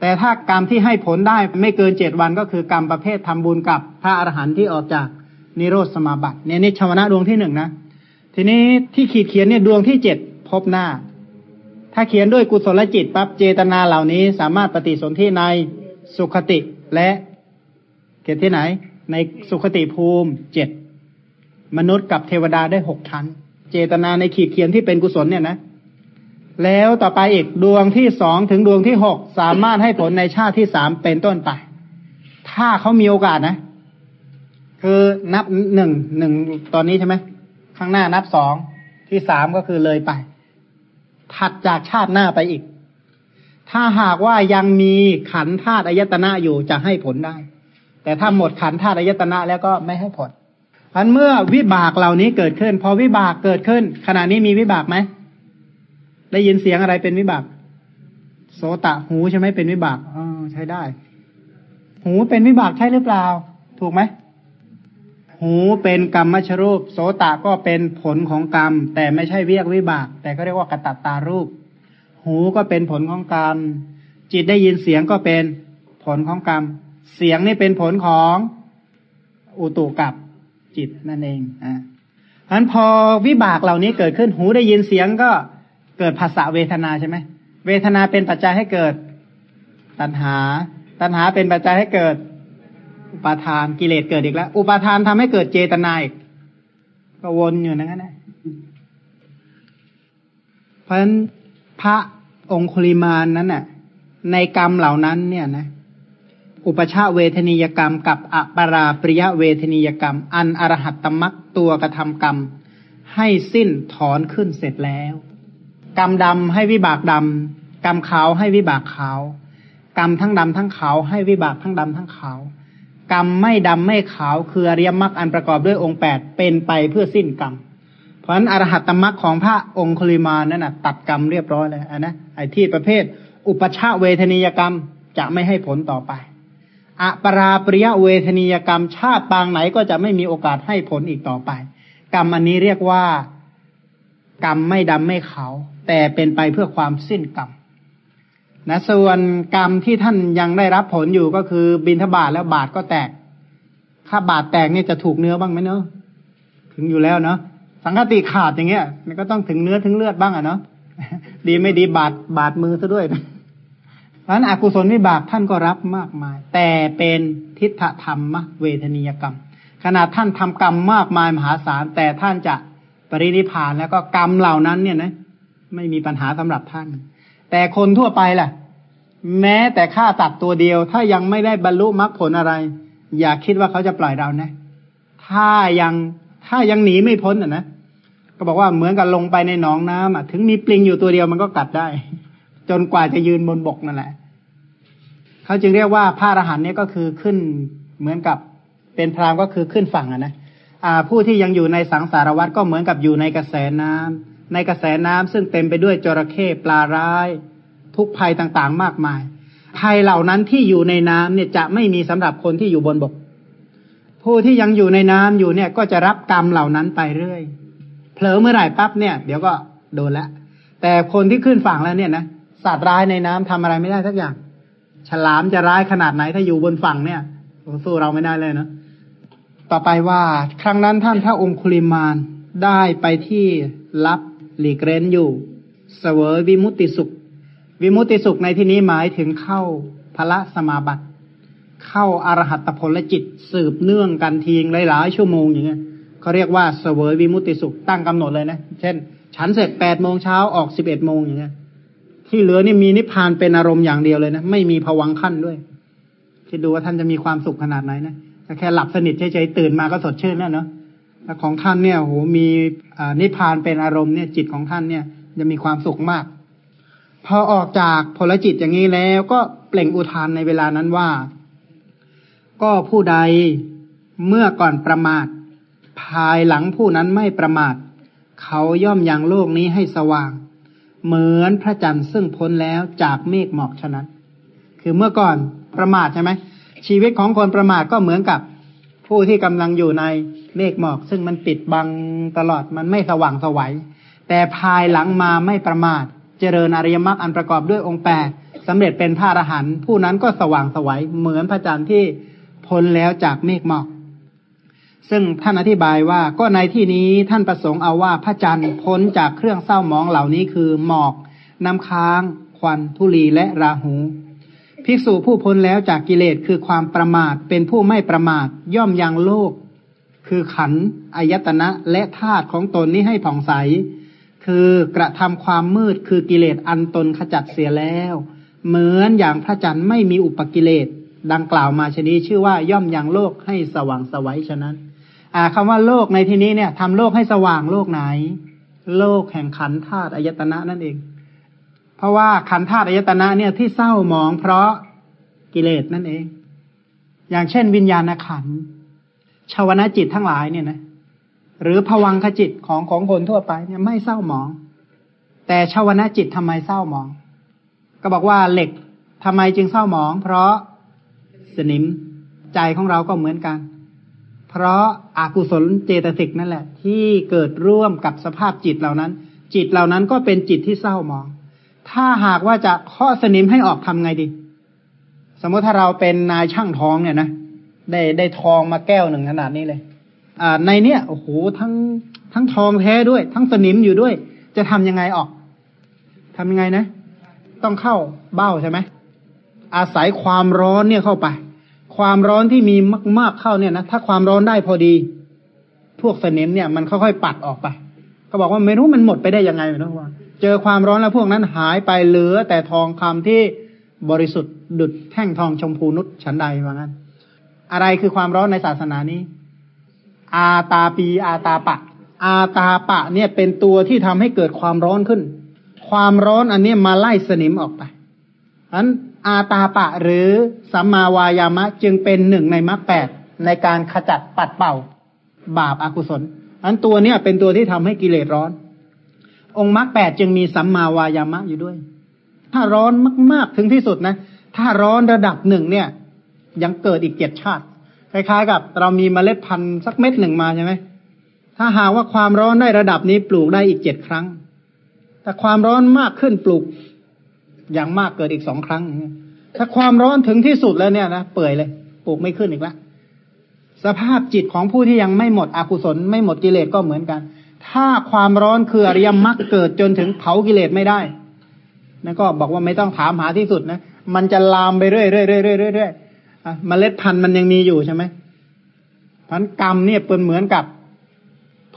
แต่ถ้ากรรมที่ให้ผลได้ไม่เกินเจ็ดวันก็คือกรรมประเภททำบุญกับพระอรหันต์ที่ออกจากนิโรธสมาบัติเนี่ยนี่ชาวนะดวงที่หนึ่งนะ ทีนี้ที่ขีดเขียนเนี่ยดวงที่เจ็ดพบหน้า ถ้าเขียนด้วยกุศลจิตปั๊บเจตนาเหล่านี้สามารถปฏิสนธิในสุขติและเกิดที่ไหน ในสุขติภูมิเจ็ดมนุษย์กับเทวดาได้หกชั้น เจตนาในขีดเขียนที่เป็นกุศลเนี่ยนะ แล้วต่อไปอีกดวงที่สองถึงดวงที่หกสามารถให้ผลในชาติที่สามเป็นต้นไป ถ้าเขามีโอกาสนะ คือนับหนึ่งหนึ่งตอนนี้ใช่ไหมข้างหน้านับสองที่สามก็คือเลยไป ถัดจากชาติหน้าไปอีก ถ้าหากว่ายังมีขันธาตุอายตนะอยู่จะให้ผลได้ แต่ถ้าหมดขันธาตุอายตนะแล้วก็ไม่ให้ผล อันเมื่อวิบากเหล่านี้เกิดขึ้น พอวิบากเกิดขึ้น ขณะนี้มีวิบากไหมได้ยินเสียงอะไรเป็นวิบาก โสตะหูใช่ไหมเป็นวิบากอ๋อใช้ได้ หูเป็นวิบากใช่หรือเปล่า ถูกไหมหูเป็นกรรมมชรูป โสตก็เป็นผลของกรรม แต่ไม่ใช่เวียกวิบาก แต่ก็เรียกว่ากระตัตตารูป หูก็เป็นผลของกรรม จิตได้ยินเสียงก็เป็นผลของกรรม เสียงนี่เป็นผลของอุตุกับ จิตนั่นเองอ่าฉะนั้นพอวิบากเหล่านี้เกิดขึ้นหูได้ยินเสียงก็เกิดภาษาเวทนาใช่ไหมเวทนาเป็นปัจจัยให้เกิดตัณหา ตัณหาเป็นปัจจัยให้เกิดอุปาทานกิเลสเกิดอีกแล้ว อุปาทานทำให้เกิดเจตนาอีกก็วนอยู่นั่นแหละเพราะฉะนั้นพระองคุลิมานนั้นน่ะ ในกรรมเหล่านั้นเนี่ยนะ อุปชาเวทนิยกรรม กับอปราปริยเวทนิยกรรม อันอรหัตตมักตัวกระทำกรรม ให้สิ้นถอนขึ้นเสร็จแล้ว กรรมดำให้วิบากดำกรรมขาวให้วิบากขาว กรรมทั้งดำทั้งขาวให้วิบากทั้งดำทั้งขาว กรรมไม่ดำไม่ขาวคืออริยมรรคอันประกอบด้วยองค์แปดเป็นไปเพื่อสิ้นกรรมเพราะฉะนั้นอรหัตตมรรคของพระองคุลิมานั่นนะตัดกรรมเรียบร้อยเลยนะไอ้ที่ประเภท อุปชาเวทนียกรรมจะไม่ให้ผลต่อไป อปราปริยเวทนียกรรมชาติปางไหนก็จะไม่มีโอกาสให้ผลอีกต่อไป กรรมอันนี้เรียกว่า กรรมไม่ดำไม่ขาวแต่เป็นไปเพื่อความสิ้นกรรมนะส่วนกรรมที่ท่านยังได้รับผลอยู่ก็คือบินทบาทแล้วบาทก็แตก ถ้าบาทแตกเนี่ยจะถูกเนื้อบ้างไหมเนาะถึงอยู่แล้วเนาะสังกติขาดอย่างเงี้ยมันก็ต้องถึงเนื้อถึงเลือดบ้างอะเนาะดีไม่ดีบาดบาดมือซะด้วย เพราะนั้นอกุศลวิบากท่านก็รับมากมาย แต่เป็นทิฏฐธรรมเวทนียกรรม ขนาดท่านทำกรรมมากมายมหาศาล แต่ท่านจะปรินิพานแล้วก็กรรมเหล่านั้นเนี่ยนะไม่มีปัญหาสำหรับท่าน แต่คนทั่วไปล่ะ แม้แต่ฆ่าตัดตัวเดียว ถ้ายังไม่ได้บรรลุมรรคผลอะไร อย่าคิดว่าเขาจะปล่อยเรานะ ถ้ายังถ้ายังหนีไม่พ้นอะนะก็บอกว่าเหมือนกับลงไปในหนองน้ำอะ ถึงมีปลิงอยู่ตัวเดียวมันก็กัดได้ จนกว่าจะยืนบนบกนั่นแหละ เขาจึงเรียกว่าพระอรหันต์เนี่ยก็คือขึ้นเหมือนกับเป็นพรามก็คือขึ้นฝั่งอะนะอ่าผู้ที่ยังอยู่ในสังสารวัฏก็เหมือนกับอยู่ในกระแสน้ำในกระแสน้ำซึ่งเต็มไปด้วยจระเข้ปลาร้าย ทุกภัยต่างๆ มากมายภัยเหล่านั้นที่อยู่ในน้ำเนี่ยจะไม่มีสำหรับคนที่อยู่บนบก ผู้ที่ยังอยู่ในน้ำอยู่เนี่ยก็จะรับกรรมเหล่านั้นไปเรื่อยเผลอเมื่อไหร่ปั๊บเนี่ย เดี๋ยวก็โดนล้วแต่คนที่ขึ้นฝั่งแล้วเนี่ยนะ สัตว์ร้ายในน้ำทำอะไรไม่ได้สักอย่าง ฉลามจะร้ายขนาดไหนถ้าอยู่บนฝั่งเนี่ยสู้เราไม่ได้เลยนะต่อไปว่า ครั้งนั้นท่านพระองคุลิมานได้ไปที่รับหลีกเร้นอยู่เสวยวิมุตติสุข วิมุตติสุขในที่นี้หมายถึงเข้าพระสมาบัติ เข้าอารหัตผลจิตสืบเนื่องกันทีงหลายๆชั่วโมงอย่างเงี้ยเขาเรียกว่าเสวยวิมุตติสุขตั้งกำหนดเลยนะ เช่น ฉันเสร็จแปดโมงเช้าออกสิบเอ็ดโมงอย่างเงี้ย ที่เหลือนี่มีนิพพานเป็นอารมณ์อย่างเดียวเลยนะไม่มีผวังขั้นด้วยคิดดูว่าท่านจะมีความสุขขนาดไหนนะแค่หลับสนิทเฉยๆตื่นมาก็สดชื่นแล้วเนาะแต่ของท่านเนี่ยโหมีนิพพานเป็นอารมณ์เนี่ย จิตของท่านเนี่ย จะมีความสุขมาก พอออกจากพลจิตอย่างนี้แล้ว ก็เปล่งอุทานในเวลานั้นว่า ก็ผู้ใดเมื่อก่อนประมาท ภายหลังผู้นั้นไม่ประมาท เขาย่อมยังโลกนี้ให้สว่าง เหมือนพระจันทร์ซึ่งพ้นแล้วจากเมฆหมอกฉะนั้น คือเมื่อก่อนประมาทใช่ไหมชีวิตของคนประมาทก็เหมือนกับผู้ที่กำลังอยู่ในเมฆหมอก ซึ่งมันปิดบังตลอดมันไม่สว่างสวัย แต่ภายหลังมาไม่ประมาท เจริญอริยมรรคอันประกอบด้วยองค์แปดสำเร็จเป็นพระอรหันต์ผู้นั้นก็สว่างสวัยเหมือนพระจันทร์ที่พ้นแล้วจากเมฆหมอก ซึ่งท่านอธิบายว่าก็ในที่นี้ท่านประสงค์เอาว่าพระจันทร์พ้นจากเครื่องเศร้าหมองเหล่านี้คือหมอก น้ำค้าง ควันทุลีและราหู ภิกษุผู้พ้นแล้วจากกิเลสคือความประมาทเป็นผู้ไม่ประมาทย่อมยังโลก คือขันอายตนะและธาตุของตนนี้ให้ผ่องใส คือกระทำความมืดคือกิเลสอันตนขจัดเสียแล้ว เหมือนอย่างพระจันทร์ไม่มีอุปกิเลสดังกล่าวมาชนี้ชื่อว่าย่อมยังโลกให้สว่างสวัยฉะนั้น่าคำว่าโลกในที่นี้เนี่ยทำโลกให้สว่างโลกไหน โลกแห่งขันธาตุอายตนะนั่นเอง เพราะว่าขันธาตุอายตนะเนี่ยที่เศร้าหมองเพราะกิเลสนั่นเอง อย่างเช่น วิญญาณขันชาวนะจิตทั้งหลายเนี่ยนะหรือผวังขจิตของของคนทั่วไปเนี่ยไม่เศร้าหมอง แต่ชาวนะจิตทำไมเศร้าหมอง ก็บอกว่าเหล็กทำไมจึงเศร้าหมอง เพราะสนิมใจของเราก็เหมือนกัน เพราะอากุศลเจตสิกนั่นแหละ ที่เกิดร่วมกับสภาพจิตเหล่านั้น จิตเหล่านั้นก็เป็นจิตที่เศร้าหมอง ถ้าหากว่าจะข้อสนิมให้ออกทำไงดี สมมติถ้าเราเป็นนายช่างทองเนี่ยนะได้ได้ทองมาแก้วหนึ่งขนาดนี้เลย อ่าในเนี้ยโอ้โหทั้งทั้งทองแท้ด้วย ทั้งสนิมอยู่ด้วย จะทำยังไงออกทำยังไงนะ ต้องเข้าเบ้าใช่ไหมอาศัยความร้อนเนี่ยเข้าไป ความร้อนที่มีมาก ๆเข้าเนี่ยนะถ้าความร้อนได้พอดี พวกสนิมเนี่ยมันค่อยๆปัดออกไปก็บอกว่าไม่รู้มันหมดไปได้ยังไงไม่รู้ว่า เจอความร้อนแล้วพวกนั้นหายไปเหลือ แต่ทองคำที่บริสุทธิ์ดุดแท่งทองชมพูนุชฉันใดว่างั้น อะไรคือความร้อนในศาสนานี้ อาตาปีอาตาปะ อาตาปะเนี่ยเป็นตัวที่ทำให้เกิดความร้อนขึ้น ความร้อนอันนี้มาไล่สนิมออกไปอัน อาตาปะหรือสัมมาวายามะจึงเป็นหนึ่งในมรรคแปดในการขจัดปัดเป่า บาปอากุศล อันตัวเนี้ยเป็นตัวที่ทำให้กิเลสร้อน องค์มรรคแปดจึงมีสัมมาวายามะอยู่ด้วย ถ้าร้อนมากๆถึงที่สุดนะ ถ้าร้อนระดับหนึ่งเนี่ย ยังเกิดอีกเจ็ดชาติ คล้ายๆกับ เรามีเมล็ดพันธุ์สักเม็ดหนึ่งมาใช่ไหมถ้าหากว่าความร้อนได้ระดับนี้ปลูกได้อีกเจ็ดครั้ง แต่ความร้อนมากขึ้นปลูก อย่างมากเกิดอีกสองครั้ง ถ้าความร้อนถึงที่สุดแล้วเนี่ยนะเปื่อยเลยปลูกไม่ขึ้นอีกแล้วสภาพจิตของผู้ที่ยังไม่หมดอกุศล ไม่หมดกิเลสก็เหมือนกัน ถ้าความร้อนคืออริยมรรคเกิดจนถึงเผากิเลสไม่ได้นั่นก็บอกว่าไม่ต้องถามหาที่สุดนะมันจะลามไปเรื่อยเรื่อยเรื่อยเรื่อยเรื่อยเมล็ดพันธุ์มันยังมีอยู่ใช่ไหมพันกรรมเนี่ยเป็นเหมือนกับ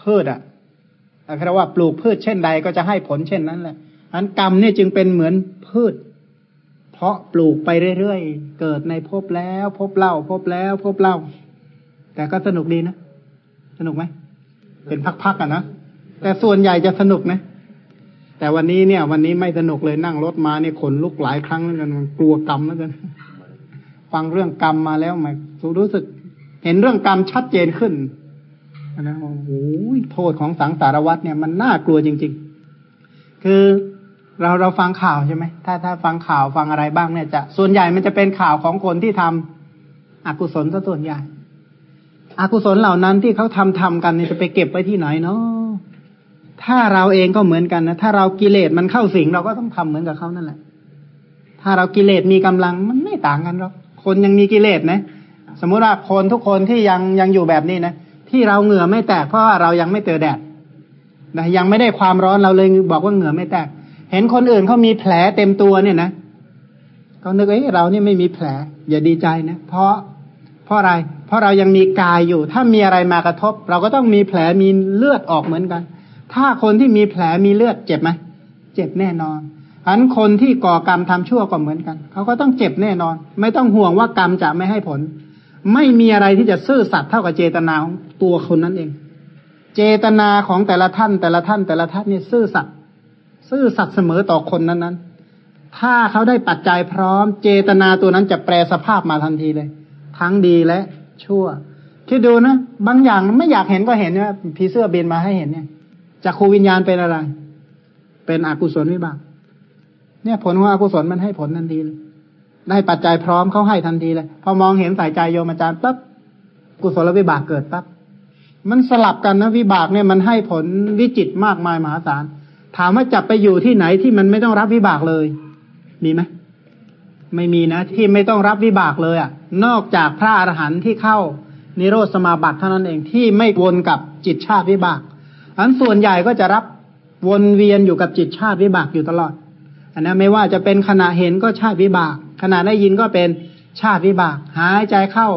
พืชอะคำว่าปลูกพืชเช่นใดก็จะให้ผลเช่นนั้นแหละอันกรรมเนี่ยจึงเป็นเหมือน พืช เพราะปลูกไปเรื่อยๆ เกิดในพบแล้วพบเล่าพบแล้วพบเล่า แต่ก็สนุกดีนะ สนุกไหม เป็นพักๆอะนะ แต่ส่วนใหญ่จะสนุกนะ แต่วันนี้เนี่ย วันนี้ไม่สนุกเลยนั่งรถมาเนี่ยขนลุกหลายครั้งแล้วกันกลัวกรรมแล้วกัน ฟังเรื่องกรรมมาแล้วมันรู้สึก เห็นเรื่องกรรมชัดเจนขึ้นนะโอ้โหโทษของสังสารวัตเนี่ยมันน่ากลัวจริง ๆ คือ เราเราฟังข่าวใช่ไหมถ้าถ้าฟังข่าวฟังอะไรบ้างเนี่ยจะส่วนใหญ่มันจะเป็นข่าวของคนที่ทำอกุศลซะส่วนใหญ่อกุศลเหล่านั้นที่เขาทำทำกันเนี่ยจะไปเก็บไว้ที่ไหนเนาะถ้าเราเองก็เหมือนกันนะถ้าเรากิเลสมันเข้าสิงเราก็ต้องทำเหมือนกับเขานั่นแหละ ถ้าเรากิเลสมีกำลังมันไม่ต่างกันหรอกคนยังมีกิเลสนะ สมมุติว่าคนทุกคนที่ยังยังอยู่แบบนี้นะที่เราเหงื่อไม่แตกเพราะว่าเรายังไม่เจอแดดนะยังไม่ได้ความร้อนเราเลยบอกว่าเหงื่อไม่แตก เห็นคนอื่นเขามีแผลเต็มตัวเนี่ยนะก็นึกเอ้เรานี่ไม่มีแผล อย่าดีใจนะเพราะเพราะอะไร เพราะเรายังมีกายอยู่ ถ้ามีอะไรมากระทบ เราก็ต้องมีแผลมีเลือดออกเหมือนกัน ถ้าคนที่มีแผลมีเลือดเจ็บไหมเจ็บแน่นอนอันคนที่ก่อกรรมทำชั่วก็เหมือนกัน เขาก็ต้องเจ็บแน่นอน ไม่ต้องห่วงว่ากรรมจะไม่ให้ผล ไม่มีอะไรที่จะซื่อสัตย์เท่ากับเจตนาของตัวคนนั้นเอง เจตนาของแต่ละท่านแต่ละท่านแต่ละท่านเนี่ยซื่อสัตย์ ซื่อสัตย์เสมอต่อคนนั้นนั้นถ้าเขาได้ปัจจัยพร้อม เจตนาตัวนั้นจะแปลสภาพมาทันทีเลย ทั้งดีและชั่วคิดดูนะบางอย่างไม่อยากเห็นก็เห็นว่าผีเสื้อบินมาให้เห็นเนี่ยจากครูวิญญาณเป็นอะไร เป็นอกุศลวิบากเนี่ยผลของอกุศลมันให้ผลทันทีเลยได้ปัจจัยพร้อมเขาให้ทันทีเลยพอมองเห็นสายใจโยมอาจารย์ปั๊บกุศลวิบากเกิดปั๊บมันสลับกันนะวิบากเนี่ยมันให้ผลวิจิตมากมายมหาศาล ถามว่าจับไปอยู่ที่ไหนที่มันไม่ต้องรับวิบากเลย มีไหมไม่มีนะ ที่ไม่ต้องรับวิบากเลยอะ่ะ นอกจากพระอรหันต์ที่เข้า นิโรธสมาบัติเท่านั้นเองที่ไม่วนกับจิตชาติวิบากอันส่วนใหญ่ก็จะรับวนเวียนอยู่กับจิตชาติวิบากอยู่ตลอดอันนั้นไม่ว่าจะเป็นขณะเห็นก็ชาติวิบาก ขณะได้ยินก็เป็นชาติวิบาก หายใจเข้า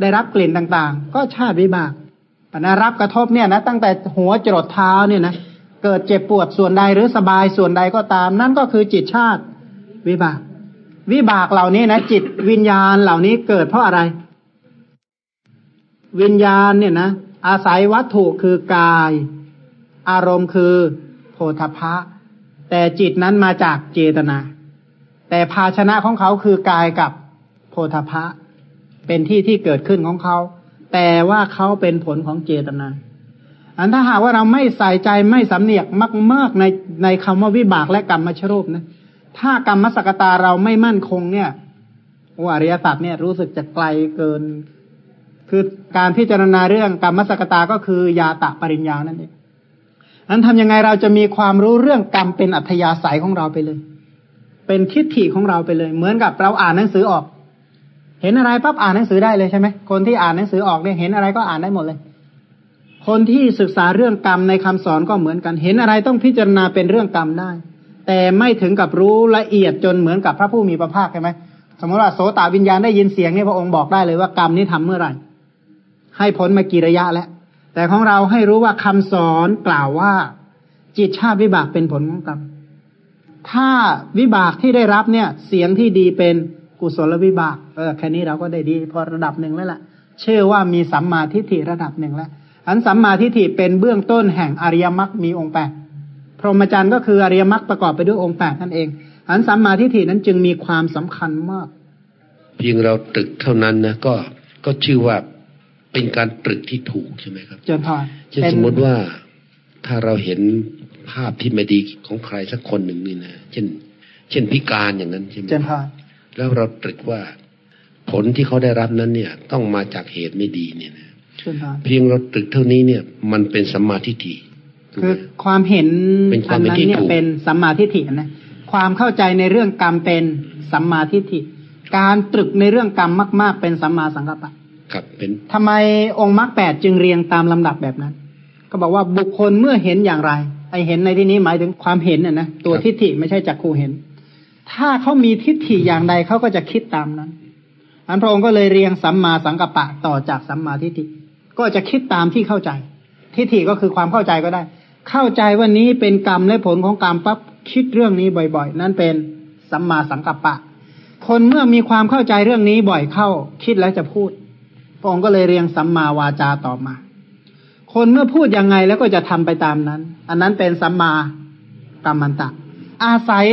ได้รับกลิ่นต่างๆ ก็ชาติวิบากอันนั้นรับกระทบเนี่ยนะ ตั้งแต่หัวจรดเท้าเนี่ยนะ เกิดเจ็บปวดส่วนใดหรือสบายส่วนใดก็ตาม นั่นก็คือจิตชาติ วิบาก วิบากเหล่านี้นะจิตวิญญาณเหล่านี้เกิดเพราะอะไร วิญญาณเนี่ยนะอาศัยวัตถุคือกาย อารมณ์คือโพธพะ แต่จิตนั้นมาจากเจตนา แต่ภาชนะของเขาคือกายกับโพธพะ เป็นที่ที่เกิดขึ้นของเขา แต่ว่าเขาเป็นผลของเจตนา อันถ้าหากว่าเราไม่ใส่ใจไม่สำเนียกมาก ๆ ในในคำว่าวิบากและกรรมมชรูปนะถ้ากรรมสกตาเราไม่มั่นคงเนี่ยว่าอริยสัจเนี่ยรู้สึกจะไกลเกิน คือการพิจารณาเรื่องกรรมสกตาก็คือยาตะปริญญานั่นเองนั้นทำยังไงเราจะมีความรู้เรื่องกรรมเป็นอัธยาศัยของเราไปเลย เป็นทิฏฐิของเราไปเลย เหมือนกับเราอ่านหนังสือออก เห็นอะไรปั๊บอ่านหนังสือได้เลยใช่ไหมคนที่อ่านหนังสือออกเนี่ยเห็นอะไรก็อ่านได้หมดเลย คนที่ศึกษาเรื่องกรรมในคำสอนก็เหมือนกัน เห็นอะไรต้องพิจารณาเป็นเรื่องกรรมได้ แต่ไม่ถึงกับรู้ละเอียดจนเหมือนกับพระผู้มีพระภาคใช่ไหมสมมติว่าโสตวิญญาณได้ยินเสียงนี่พระองค์บอกได้เลยว่ากรรมนี้ทำเมื่อไหร่ ให้ผลมากี่ระยะแล้ว แต่ของเราให้รู้ว่าคำสอนกล่าวว่า จิตชาติวิบากเป็นผลของกรรมถ้าวิบากที่ได้รับเนี่ย เสียงที่ดีเป็นกุศลวิบากเออแค่นี้เราก็ได้ดีพอระดับหนึ่งแล้วล่ะเชื่อว่ามีสัมมาทิฏฐิระดับหนึ่งแล้ว อันสัมมาทิฏฐิเป็นเบื้องต้นแห่งอริยมรรคมีองค์แปดพรหมจรรย์ก็คืออริยมรรคประกอบไปด้วยองค์แปดนั่นเอง อันสัมมาทิฏฐินั้นจึงมีความสำคัญมาก เพียงเราตรึกเท่านั้นนะก็ก็ชื่อว่าเป็นการตรึกที่ถูกใช่ไหมครับเจนพรเช่นสมมติว่าถ้าเราเห็นภาพที่ไม่ดีของใครสักคนหนึ่งนี่นะเช่น เช่นพิการอย่างนั้นใช่ไหมเจนพรแล้วเราตรึกว่าผลที่เขาได้รับนั้นเนี่ย ต้องมาจากเหตุไม่ดีเนี่ยนะ เจนพรเพียงเราตรึกเท่านี้เนี่ย มันเป็นสัมมาทิฏฐิถูกคือไหมความเห็นเป็นควาอัมนเห็นนั้นที่เนี่ยถูกเป็นสัมมาทิฏฐินะความเข้าใจในเรื่องกรรมเป็นสัมมาทิฏฐิ การตรึกในเรื่องกรรมมาก ๆ เป็นสัมมาสังกัปปะครับเป็นทำไมองค์มรรคแปดจึงเรียงตามลำดับแบบนั้น ก็บอกว่าบุคคลเมื่อเห็นอย่างไร ไอเห็นในที่นี้หมายถึงความเห็นน่ะนะตัวทิฏฐิไม่ใช่จักขูเห็น ถ้าเขามีทิฏฐิอย่างใดเขาก็จะคิดตามนั้นอันพระองค์ก็เลยเรียงสัมมาสังกัปปะต่อจากสัมมาทิฏฐิ ก็จะคิดตามที่เข้าใจ ทิฏฐิก็คือความเข้าใจก็ได้ เข้าใจว่านี้เป็นกรรมและผลของกรรมปั๊บคิดเรื่องนี้บ่อย ๆ นั่นเป็นสัมมาสังกัปปะ คนเมื่อมีความเข้าใจเรื่องนี้บ่อยเข้า คิดแล้วจะพูดพระองค์ก็เลยเรียงสัมมาวาจาต่อมา คนเมื่อพูดยังไงแล้วก็จะทำไปตามนั้น อันนั้นเป็นสัมมากัมมันตะ อาศัย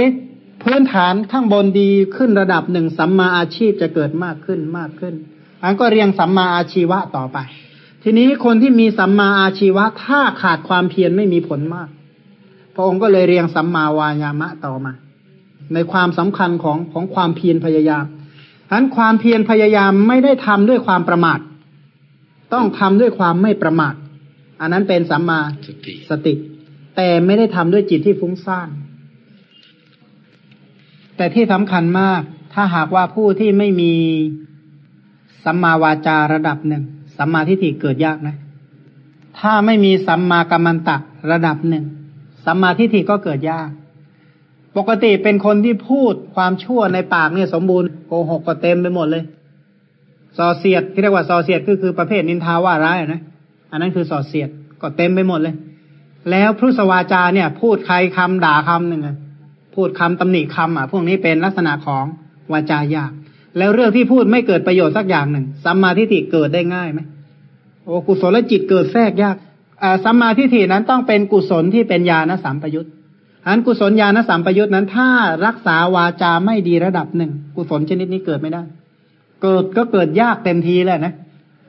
พื้นฐานข้างบนดีขึ้นระดับหนึ่งสัมมาอาชีพจะเกิดมากขึ้นมากขึ้นอันก็เรียงสัมมาอาชีวะต่อไป ทีนี้คนที่มีสัมมาอาชีวะ ถ้าขาดความเพียรไม่มีผลมาก พระองค์ก็เลยเรียงสัมมาวายามะต่อมา ในความสำคัญของของความเพียรพยายามฉะนั้นความเพียรพยายามไม่ได้ทำด้วยความประมาท ต้องทำด้วยความไม่ประมาท อันนั้นเป็นสัมมาสติสติ แต่ไม่ได้ทำด้วยจิตที่ฟุ้งซ่าน แต่ที่สำคัญมาก ถ้าหากว่าผู้ที่ไม่มีสัมมาวาจาระดับหนึ่ง สัมมาทิฏฐิเกิดยากนะ ถ้าไม่มีสัมมากัมมันตะระดับหนึ่ง สัมมาทิฏฐิก็เกิดยาก ปกติเป็นคนที่พูดความชั่วในปากเนี่ยสมบูรณ์โกหกก็เต็มไปหมดเลยซอเสียดที่เรียกว่าซอเสียดก็คือประเภทนินทาว่าร้ายนะ อันนั้นคือซอเสียดก็เต็มไปหมดเลย แล้วพุทธวาจาเนี่ย พูดใครคำด่าคำหนึ่งพูดคำตำหนิคำอะพวกนี้เป็นลักษณะของวาจายาก แล้วเรื่องที่พูดไม่เกิดประโยชน์สักอย่างหนึ่งสัมมาทิฏฐิเกิดได้ง่ายไหมโอ้กุศลจิตเกิดแทรกยากสัมมาทิฏฐินั้นต้องเป็นกุศลที่เป็นญาณสัมปยุตอันกุศลญาณสัมปยุตนั้น ถ้ารักษาวาจาไม่ดีระดับหนึ่ง กุศลชนิดนี้เกิดไม่ได้ เกิดก็เกิดยากเต็มทีเลยนะ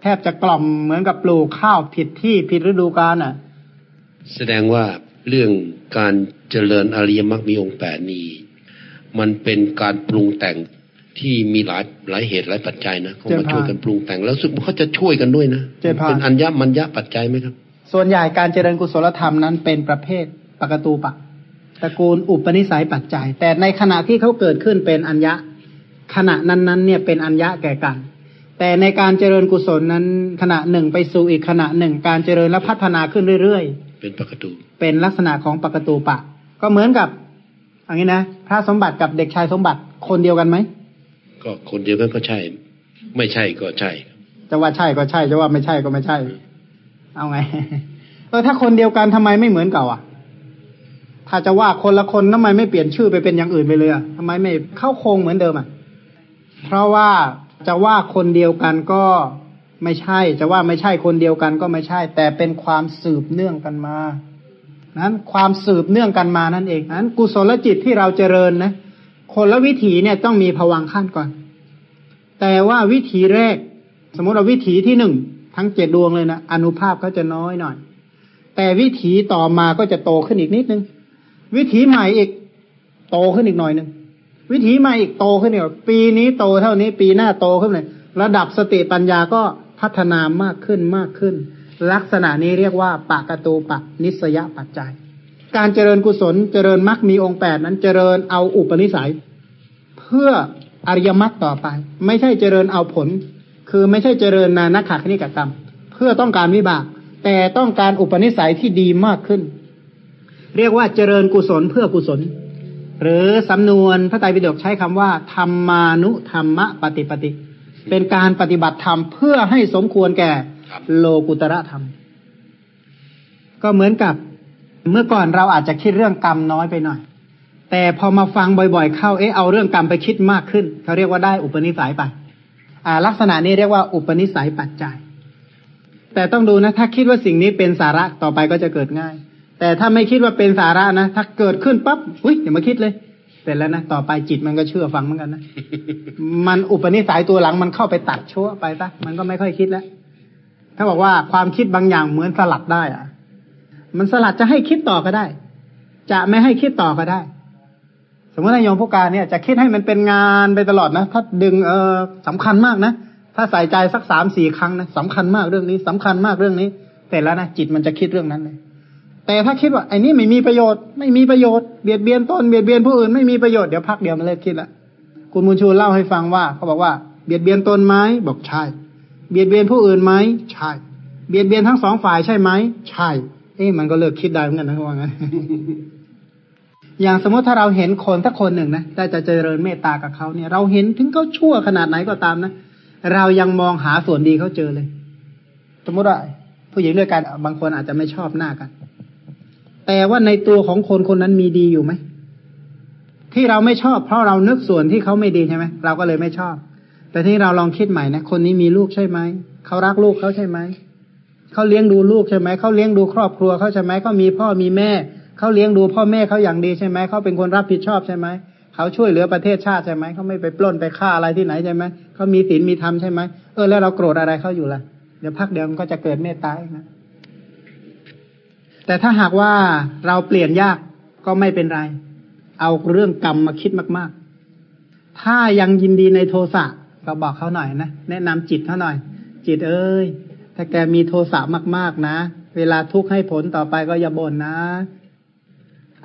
แทบจะกล่อมเหมือนกับปลูกข้าวผิดที่ผิดฤดูกาลอะ แสดงว่าเรื่องการเจริญอริยมรรคมีองค์แปดนี้ มันเป็นการปรุงแต่ง ที่มีหลายหลายเหตุหลายปัจจัยนะเขามาเจริญพรช่วยกันปรุงแต่งแล้วรู้สึกว่าเขาจะช่วยกันด้วยนะเจริญพรเป็นอัญญมัญญปัจจัยไหมครับ ส่วนใหญ่การเจริญกุศลธรรมนั้นเป็นประเภทปกตูปะตระกูลอุปนิสัยปัจจัย แต่ในขณะที่เขาเกิดขึ้นเป็นอัญญะขณะนั้นๆเนี่ยเป็นอัญญะแก่กัน แต่ในการเจริญกุศลนั้นขณะหนึ่งไปสู่อีกขณะหนึ่ง การเจริญและพัฒนาขึ้นเรื่อยเป็นปกตูๆเป็นลักษณะของปกตูปะ ก็เหมือนกับอย่างนี้นะพระสมบัติกับเด็กชายสมบัติคนเดียวกันไหม ก็คนเดียวกันก็ใช่ ไม่ใช่ก็ใช่ จะว่าใช่ก็ใช่จะว่าไม่ใช่ก็ไม่ใช่ เอาไงเออถ้าคนเดียวกันทำไมไม่เหมือนเก่าอะ ถ้าจะว่าคนละคนทำไมไม่เปลี่ยนชื่อไปเป็นอย่างอื่นไปเลยอะทำไมไม่เข้าโครงเหมือนเดิมอะ เพราะว่าจะว่าคนเดียวกันก็ไม่ใช่ จะว่าไม่ใช่คนเดียวกันก็ไม่ใช่ แต่เป็นความสืบเนื่องกันมา นั้นความสืบเนื่องกันมานั่นเองนั้นกุศลจิตที่เราเจริญนะ คนละวิถีเนี่ยต้องมีผวังขั้นก่อน แต่ว่าวิถีแรก สมมติเราวิถีที่หนึ่งทั้งเจ็ดดวงเลยนะอนุภาพก็จะน้อยหน่อย แต่วิถีต่อมาก็จะโตขึ้นอีกนิดนึง วิถีใหม่อีกโตขึ้นอีกหน่อยหนึ่งวิถีใหม่อีกโตขึ้นอีกปีนี้โตเท่านี้ปีหน้าโตขึ้นเลยระดับสติปัญญาก็พัฒนามากขึ้นมากขึ้น ลักษณะนี้เรียกว่าปะกตูปะนิสยปัจจัย การเจริญกุศลเจริญมรรคมีองค์แปดนั้นเจริญเอาอุปนิสัย เพื่ออริยมรรคต่อไป ไม่ใช่เจริญเอาผล คือไม่ใช่เจริญนานักขาคณิกกรรม เพื่อต้องการวิบาก แต่ต้องการอุปนิสัยที่ดีมากขึ้น เรียกว่าเจริญกุศลเพื่อกุศล หรือสำนวนพระไตรปิฎกใช้คำว่าธรรมานุธรรมปฏิปติ เป็นการปฏิบัติธรรมเพื่อให้สมควรแก่โลกุตระธรรม ก็เหมือนกับ เมื่อก่อนเราอาจจะคิดเรื่องกรรมน้อยไปหน่อย แต่พอมาฟังบ่อยๆ เข้า เอ๊ะเอาเรื่องกรรมไปคิดมากขึ้นเขาเรียกว่าได้อุปนิสัยไปอ่า ลักษณะนี้เรียกว่าอุปนิสัยปัจจัย แต่ต้องดูนะถ้าคิดว่าสิ่งนี้เป็นสาระต่อไปก็จะเกิดง่าย แต่ถ้าไม่คิดว่าเป็นสาระนะถ้าเกิดขึ้นปั๊บอุ้ยอย่ามาคิดเลยเสร็จแล้วนะต่อไปจิตมันก็เชื่อฟังเหมือนกันนะมันอุปนิสัยตัวหลังมันเข้าไปตัดชั่วไปปะมันก็ไม่ค่อยคิดแล้วถ้าบอกว่าความคิดบางอย่างเหมือนสลัดได้อะ มันสลัดจะให้คิดต่อก็ได้ จะไม่ให้คิดต่อก็ได้ สมมตินายโยมผู้การเนี่ย จะคิดให้มันเป็นงานไปตลอดนะ ถ้าดึงเออสำคัญมากนะ ถ้าใส่ใจสักสามสี่ครั้งนะสำคัญมากเรื่องนี้สำคัญมากเรื่องนี้แต่แล้วนะจิตมันจะคิดเรื่องนั้นเลย แต่ถ้าคิดว่าไอ้นี่ไม่มีประโยชน์ ไม่มีประโยชน์เบียดเบียนตนเบียดเบียนผู้อื่นไม่มีประโยชน์เดี๋ยวพักเดียวมันเลิกคิดละคุณมูลชูเล่าให้ฟังว่าเขาบอกว่าเบียดเบียนตนไหมบอกใช่ เบียดเบียนผู้อื่นไหมใช่ เบียดเบียนทั้งสองฝ่ายใช่ไหมใช่ เอ๊ะมันก็เลิกคิดได้เหมือนกันนะว่างั้นอย่างสมมติถ้าเราเห็นคนสักคนหนึ่งนะได้จะเจริญเมตตากับเขาเนี่ย เราเห็นถึงเขาชั่วขนาดไหนก็ตามนะเรายังมองหาส่วนดีเขาเจอเลย สมมติว่าผู้หญิงด้วยกันบางคนอาจจะไม่ชอบหน้ากัน แต่ว่าในตัวของคนคนนั้นมีดีอยู่ไหมที่เราไม่ชอบเพราะเรานึกส่วนที่เขาไม่ดีใช่ไหมเราก็เลยไม่ชอบ แต่ที่เราลองคิดใหม่นะคนนี้มีลูกใช่ไหมเขารักลูกเขาใช่ไหม เขาเลี้ยงดูลูกใช่ไหมเขาเลี้ยงดูครอบครัวเขาใช่ไหมเขามีพ่อมีแม่เขาเลี้ยงดูพ่อแม่เขาอย่างดีใช่ไหมเขาเป็นคนรับผิดชอบใช่ไหมเขาช่วยเหลือประเทศชาติใช่ไหมเขาไม่ไปปล้นไปฆ่าอะไรที่ไหนใช่ไหมเขามีศีลมีธรรมใช่ไหมเออแล้วเราโกรธอะไรเขาอยู่ล่ะเดี๋ยวพักเดียวมันก็จะเกิดเมตตาเองนะแต่ถ้าหากว่าเราเปลี่ยนยากก็ไม่เป็นไร เอาเรื่องกรรมมาคิดมากๆ ถ้ายังยินดีในโทสะก็บอกเขาหน่อยนะแนะนำจิตเขาหน่อย จิตเอ้ย ถ้าแกมีโทสะมากๆนะ เวลาทุกข์ให้ผลต่อไปก็อย่าบ่นนะ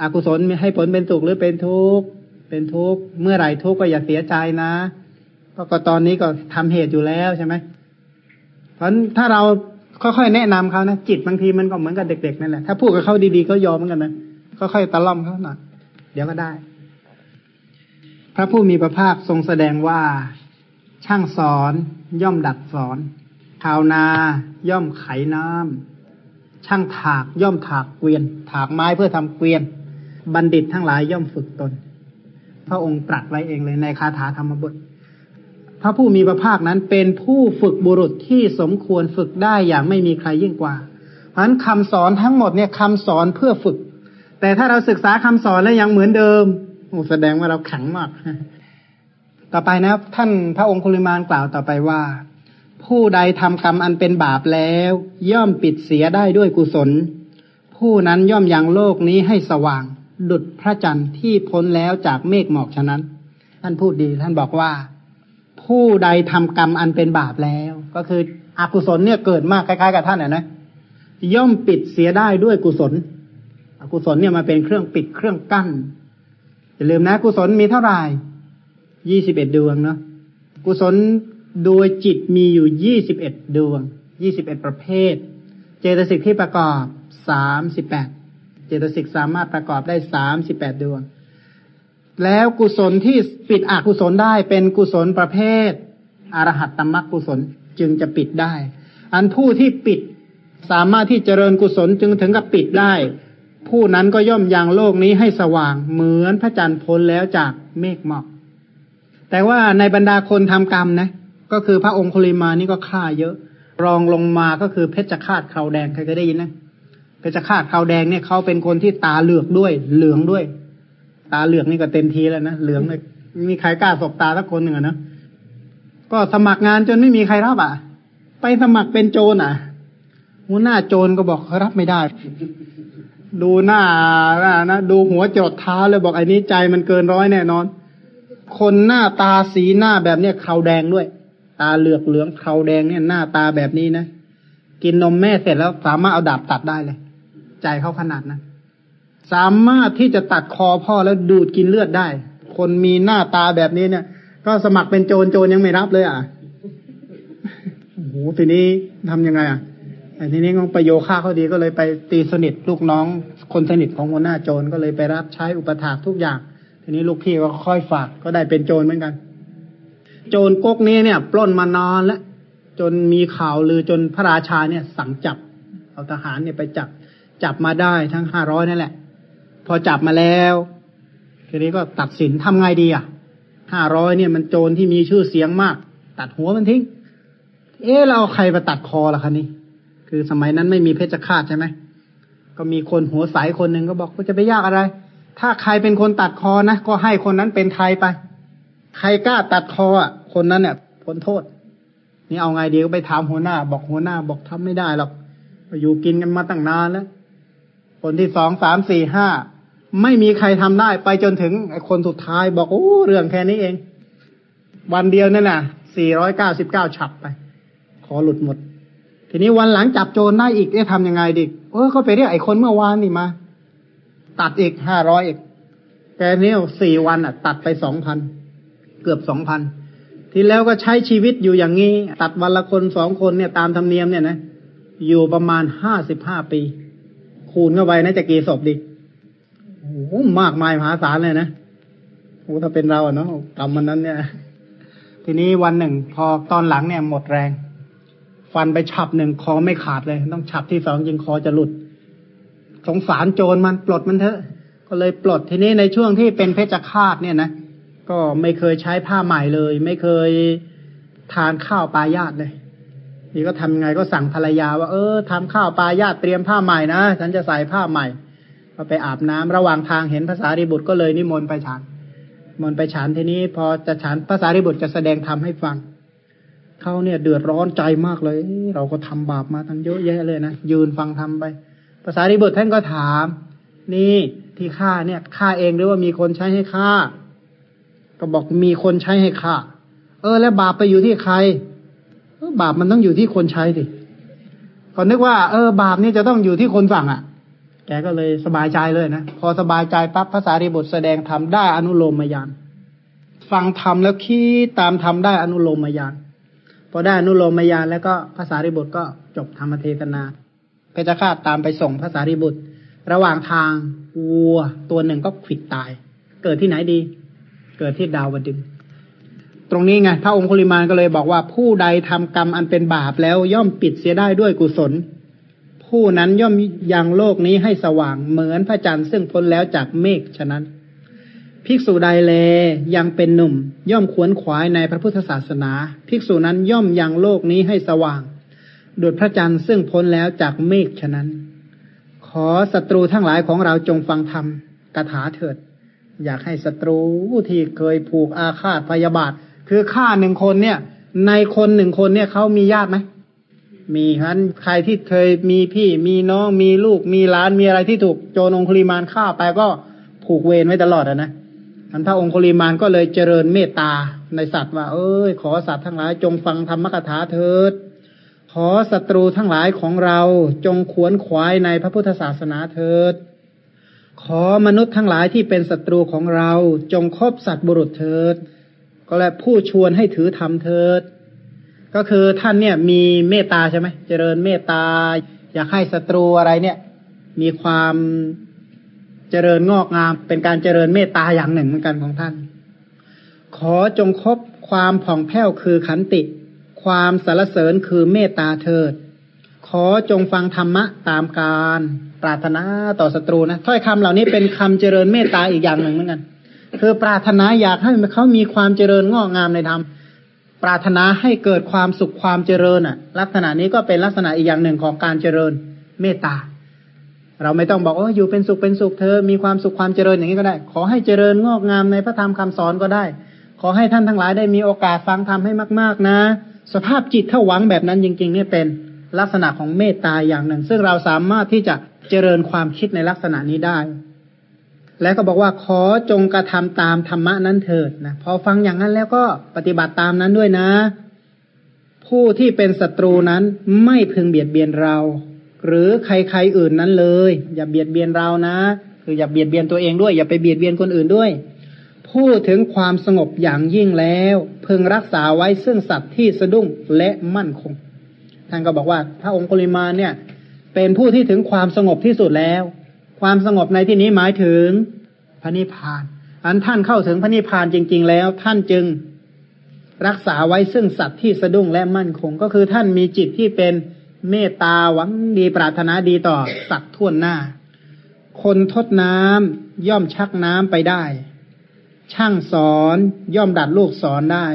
อกุศลให้ผลเป็นสุขหรือเป็นทุกข์ เป็นทุกข์ เมื่อไหร่ทุกข์ก็อย่าเสียใจนะ เพราะก็ตอนนี้ก็ทำเหตุอยู่แล้วใช่ไหม เพราะถ้าเราค่อยๆแนะนำเขานะจิตบางทีมันก็เหมือนกับเด็กๆนั่นแหละ ถ้าพูดกับเขาดีๆก็ยอมเหมือนกันนะค่อยๆตะล่อมเขาหน่อยเดี๋ยวก็ได้ พระผู้มีพระภาคทรงแสดงว่าช่างสอนย่อมดัดสอน ชาวนาย่อมไขน้ำช่างถากย่อมถากเกวียน ถากไม้เพื่อทำเกวียน บัณฑิตทั้งหลายย่อมฝึกตน พระองค์ตรัสไว้เองเลยในคาถาธรรมบทพระผู้มีพระภาคนั้นเป็นผู้ฝึกบุรุษที่สมควรฝึกได้อย่างไม่มีใครยิ่งกว่า เพราะฉะนั้นคำสอนทั้งหมดเนี่ยคำสอนเพื่อฝึก แต่ถ้าเราศึกษาคำสอนแล้วยังเหมือนเดิมโอ้แสดงว่าเราแข็งมาก ต่อไปนะ ท่านพระองคุลิมานกล่าวต่อไปว่า ผู้ใดทำกรรมอันเป็นบาปแล้ว ย่อมปิดเสียได้ด้วยกุศล ผู้นั้นย่อมยังโลกนี้ให้สว่าง ดุดพระจันทร์ที่พ้นแล้วจากเมฆหมอกฉะนั้น ท่านพูดดีท่านบอกว่า ผู้ใดทำกรรมอันเป็นบาปแล้ว ก็คืออกุศลเนี่ยเกิดมากคล้ายๆกับท่านนะนะย่อมปิดเสียได้ด้วยกุศล อกุศลเนี่ยมาเป็นเครื่องปิดเครื่องกั้นอย่าลืมนะ กุศลมีเท่าไหร่ยี่สิบเอ็ดดวงเนาะกุศล โดยจิตมีอยู่ยี่สิบเอ็ดดวงยี่สิบเอ็ดประเภท เจตสิกที่ประกอบสามสิบแปดเจตสิกสามารถประกอบได้สามสิบแปดดวง แล้วกุศลที่ปิดอกุศลได้เป็นกุศลประเภท อรหัตตมรรคกุศลจึงจะปิดได้ อันผู้ที่ปิดสามารถที่เจริญกุศลจึงถึงกับปิดได้ ผู้นั้นก็ย่อมยังโลกนี้ให้สว่างเหมือนพระจันทร์พ้นแล้วจากเมฆหมอก แต่ว่าในบรรดาคนทำกรรมนะ ก็คือพระองคุลิมานี่ก็ฆ่าเยอะ รองลงมาก็คือเพชฌฆาตคราวแดงใครเคยได้ยินนะเพชฌฆาตคราวแดงเนี่ยเขาเป็นคนที่ตาเหลือกด้วย เหลืองด้วย ตาเหลือกนี่ก็เต็มทีแล้วนะเหลืองเลยมีใครกล้าสบตาสักคนหนึ่งนะก็สมัครงานจนไม่มีใครรับอะ ไปสมัครเป็นโจรอะหัวหน้าโจรก็บอกรับไม่ได้ ดูหน้านะดูหัวจดเท้าเลยบอกไอ้นี้ใจมันเกินร้อยแน่นอน คนหน้าตาสีหน้าแบบเนี้ยขาวแดงด้วย ตาเหลือกเหลืองเขาแดงเนี่ยหน้าตาแบบนี้นะกินนมแม่เสร็จแล้วสามารถเอาดาบตัดได้เลย ใจเขาขนาดนะสามารถที่จะตัดคอพ่อแล้วดูดกินเลือดได้ คนมีหน้าตาแบบนี้เนี่ย ก็สมัครเป็นโจรโจรยังไม่รับเลยอะโอ้โหทีนี้ทำยังไงอะแต่ทีนี้ของประโยค่าเขาดีก็เลยไปตีสนิทลูกน้องคนสนิทของหัวหน้าโจรก็เลยไปรับใช้อุปถากทุกอย่าง ทีนี้ลูกพี่ก็ค่อยฝากก็ได้เป็นโจรเหมือนกัน โจรก๊กนี้เนี่ย ปล้นมานานแล้วจนมีข่าวลือจนพระราชาเนี่ย สั่งจับ เอาทหารเนี่ยไปจับ จับมาได้ทั้งห้าร้อยนั่นแหละ พอจับมาแล้วทีนี้ก็ตัดสินทำไงดีอะห้าร้อยเนี่ยมันโจรที่มีชื่อเสียงมาก ตัดหัวมันทิ้ง เอ๊ะเราเอาใครมาตัดคอล่ะคะนี่คือสมัยนั้นไม่มีเพชฌฆาตใช่ไหมก็มีคนหัวใสคนหนึ่งก็บอกว่าจะไปยากอะไร ถ้าใครเป็นคนตัดคอนะก็ให้คนนั้นเป็นไทยไป ใครกล้าตัดคออะ คนนั้นเนี่ยพ้นโทษ นี่เอาไงดีก็ไปถามหัวหน้า บอกหัวหน้าบอกทำไม่ได้หรอกอยู่กินกันมาตั้งนานแล้วคนที่สองสามสี่ห้าไม่มีใครทำได้ไปจนถึงไอ้คนสุดท้ายบอกโอ้เรื่องแค่นี้เอง วันเดียวนั่นน่ะสี่ร้อยเก้าสิบเก้าฉับไป ขอหลุดหมด ทีนี้วันหลังจับโจรได้อีกจะทำยังไงดิเออเขาไปเรียกไอ้คนเมื่อวานนี่มา ตัดอีกห้าร้อยอีกแกเนี่ยสี่วันอะ ตัดไปสองพัน เกือบสองพันที่แล้วก็ใช้ชีวิตอยู่อย่างนี้ ตัดวันละคนสองคนเนี่ยตามธรรมเนียมเนี่ยนะ อยู่ประมาณห้าสิบห้าปี คูณเข้าไปนะจะกี่ศพดิโอ้โหมากมายมหาศาลเลยนะโอ้ถ้าเป็นเราอะเนาะกรรมมันนั้นเนี่ย ทีนี้วันหนึ่ง พอตอนหลังเนี่ยหมดแรง ฟันไปฉับหนึ่งคอไม่ขาดเลย ต้องฉับที่สองยิงคอจะหลุด สงสารโจรมันปลดมันเถอะ ก็เลยปลดทีนี้ในช่วงที่เป็นเพชฌฆาตเนี่ยนะ ก็ไม่เคยใช้ผ้าใหม่เลย ไม่เคยทานข้าวปลายาตเลยนี่ก็ทำไงก็สั่งภรรยาว่าเออทำข้าวปลายาตเตรียมผ้าใหม่นะฉันจะใส่ผ้าใหม่ก็ไปอาบน้ำระหว่างทางเห็นภาษาริบุตรก็เลยนิมนต์ไปฉันมนต์ไปฉันทีนี้ พอจะฉันภาษาริบุตรจะแสดงธรรมให้ฟังเขาเนี่ยเดือดร้อนใจมากเลย เราก็ทำบาปมาตั้งเยอะแยะเลยนะยืนฟังทำไป ภาษาริบุตรท่านก็ถาม นี่ที่ฆ่าเนี่ยฆ่าเองหรือว่ามีคนใช้ให้ฆ่า ก็บอกมีคนใช้ให้ฆ่า เออ แล้วบาปไปอยู่ที่ใครบาปมันต้องอยู่ที่คนใช้สิก็นึกว่า เออ บาปนี่จะต้องอยู่ที่คนสั่งอะ่ะ แกก็เลยสบายใจเลยนะ พอสบายใจปั๊บภาษาริบุตรแสดงธรรมได้อนุโลมมายานฟังธรรมแล้วคิดตามธรรมได้อนุโลมมายานพอได้อนุโลมมายานแล้วก็ภาษาริบุตรก็จบธรรมเทศนา เพชฌฆาตตามไปส่งภาษาริบุตรระหว่างทางวัวตัวหนึ่งก็ขิดตาย เกิดที่ไหนดี กิดที่ดาวดึงตรงนี้ไงพระองคุลิมานก็เลยบอกว่าผู้ใดทำกรรมอันเป็นบาปแล้วย่อมปิดเสียได้ด้วยกุศล ผู้นั้นย่อมยังโลกนี้ให้สว่างเหมือนพระจันทร์ซึ่งพ้นแล้วจากเมฆฉะนั้น ภิกษุใดแลยังเป็นหนุ่ม ย่อมขวนขวายในพระพุทธศาสนา ภิกษุนั้นย่อมยังโลกนี้ให้สว่างดุจพระจันทร์ซึ่งพ้นแล้วจากเมฆฉะนั้น ขอศัตรูทั้งหลายของเราจงฟังธรรมกถาเถิด อยากให้ศัตรูที่เคยผูกอาฆาตพยาบาท คือฆ่าหนึ่งคนเนี่ย ในคนหนึ่งคนเนี่ยเขามีญาติไหมมีครับใครที่เคยมีพี่มีน้องมีลูกมีหลานมีอะไรที่ถูกโจรองคุลิมานฆ่าไปก็ผูกเวรไว้ตลอดนะอันพระองคุลิมานก็เลยเจริญเมตตาในสัตว์ว่า เอ้ย ขอสัตว์ทั้งหลายจงฟังธรรมกถาเถิด ขอศัตรูทั้งหลายของเราจงขวนขวายในพระพุทธศาสนาเถิด ขอมนุษย์ทั้งหลายที่เป็นศัตรูของเรา จงคบสัตว์บุรุษเถิด ก็แล้วผู้ชวนให้ถือธรรมเถิด ก็คือท่านเนี่ยมีเมตตาใช่ไหมเจริญเมตตา อยากให้ศัตรูอะไรเนี่ย มีความเจริญงอกงาม เป็นการเจริญเมตตาอย่างหนึ่งเหมือนกันของท่าน ขอจงคบความผ่องแผ้วคือขันติ ความสารเสริญคือเมตตาเถิด ขอจงฟังธรรมะตามการ ปรารถนาต่อศัตรูนะถ้อยคำเหล่านี้เป็นคำเจริญเมตตาอีกอย่างหนึ่งเหมือนกัน คือปรารถนาอยากให้เขามีความเจริญงอกงามในธรรมปรารถนาให้เกิดความสุขความเจริญอะ ลักษณะนี้ก็เป็นลักษณะอีกอย่างหนึ่งของการเจริญเมตตา เราไม่ต้องบอกว่าอยู่เป็นสุขเป็นสุขเธอ มีความสุขความเจริญอย่างนี้ก็ได้ ขอให้เจริญงอกงามในพระธรรมคำสอนก็ได้ ขอให้ท่านทั้งหลายได้มีโอกาสฟังธรรมให้มาก ๆ นะ สภาพจิตถ้าหวังแบบนั้นจริงๆเนี่ยเป็นลักษณะของเมตตาอย่างหนึ่ง ซึ่งเราสามารถที่จะ เจริญความคิดในลักษณะนี้ได้ แล้วก็บอกว่าขอจงกระทำตามธรรมะนั้นเถิดนะพอฟังอย่างนั้นแล้วก็ปฏิบัติตามนั้นด้วยนะ ผู้ที่เป็นศัตรูนั้นไม่พึงเบียดเบียนเรา หรือใครๆอื่นนั้นเลย อย่าเบียดเบียนเรานะ คืออย่าเบียดเบียนตัวเองด้วย อย่าไปเบียดเบียนคนอื่นด้วยพูดถึงความสงบอย่างยิ่งแล้ว พึงรักษาไว้ซึ่งสัตว์ที่สะดุ้งและมั่นคง ท่านก็บอกว่าพระองค์กุลิมาเนี่ย เป็นผู้ที่ถึงความสงบที่สุดแล้ว ความสงบในที่นี้หมายถึงพระนิพพาน อันท่านเข้าถึงพระนิพพานจริง ๆ แล้ว ท่านจึงรักษาไว้ซึ่งสัตว์ที่สะดุ้งและมั่นคง ก็คือท่านมีจิตที่เป็นเมตตาหวังดีปรารถนาดีต่อสัตว์ทั่วหน้า คนทดน้ำย่อมชักน้ำไปได้ ช่างสอนย่อมดัดลูกสอนได้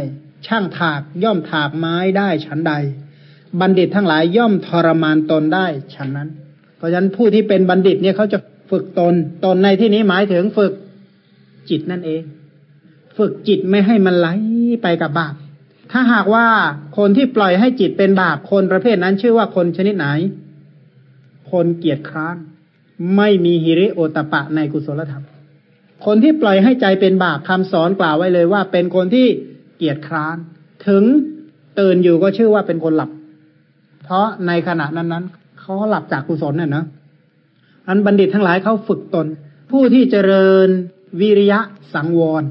ช่างถากย่อมถากไม้ได้ฉันใด บัณฑิตทั้งหลายย่อมทรมานตนได้ฉันนั้น เพราะฉะนั้นผู้ที่เป็นบัณฑิตเนี่ยเขาจะฝึกตน ตนในที่นี้หมายถึงฝึกจิตนั่นเอง ฝึกจิตไม่ให้มันไหลไปกับบาป ถ้าหากว่าคนที่ปล่อยให้จิตเป็นบาปคนประเภทนั้นชื่อว่าคนชนิดไหน คนเกียจคร้าน ไม่มีฮิริโอตปะในกุศลธรรม คนที่ปล่อยให้ใจเป็นบาปคำสอนกล่าวไว้เลยว่า เป็นคนที่เกียจคร้าน ถึงตื่นอยู่ก็ชื่อว่าเป็นคนหลับ เพราะในขณะนั้นนั้นเขาหลับจากกุศลน่ะนะอันบัณฑิตทั้งหลายเขาฝึกตน ผู้ที่เจริญวิริยะสังวร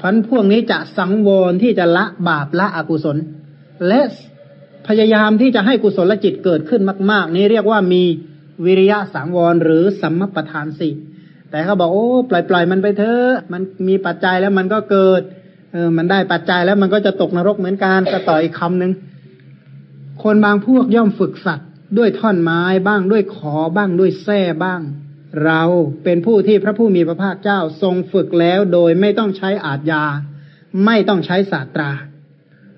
พันพวกนี้จะสังวรที่จะละบาปละอกุศล และพยายามที่จะให้กุศลจิตเกิดขึ้นมาก ๆ นี้เรียกว่ามีวิริยะสังวรหรือสัมมปทานสี่แต่เขาบอกโอ้ปล่อยปล่อยมันไปเถอะมันมีปัจจัยแล้วมันก็เกิดเออมันได้ปัจจัยแล้วมันก็จะตกนรกเหมือนกันก็ต่ออีกคำหนึ่ง คนบางพวกย่อมฝึกสัตว์ด้วยท่อนไม้บ้างด้วยขอบ้างด้วยแส้บ้าง เราเป็นผู้ที่พระผู้มีพระภาคเจ้าทรงฝึกแล้วโดยไม่ต้องใช้อาจยา ไม่ต้องใช้ศาสตรา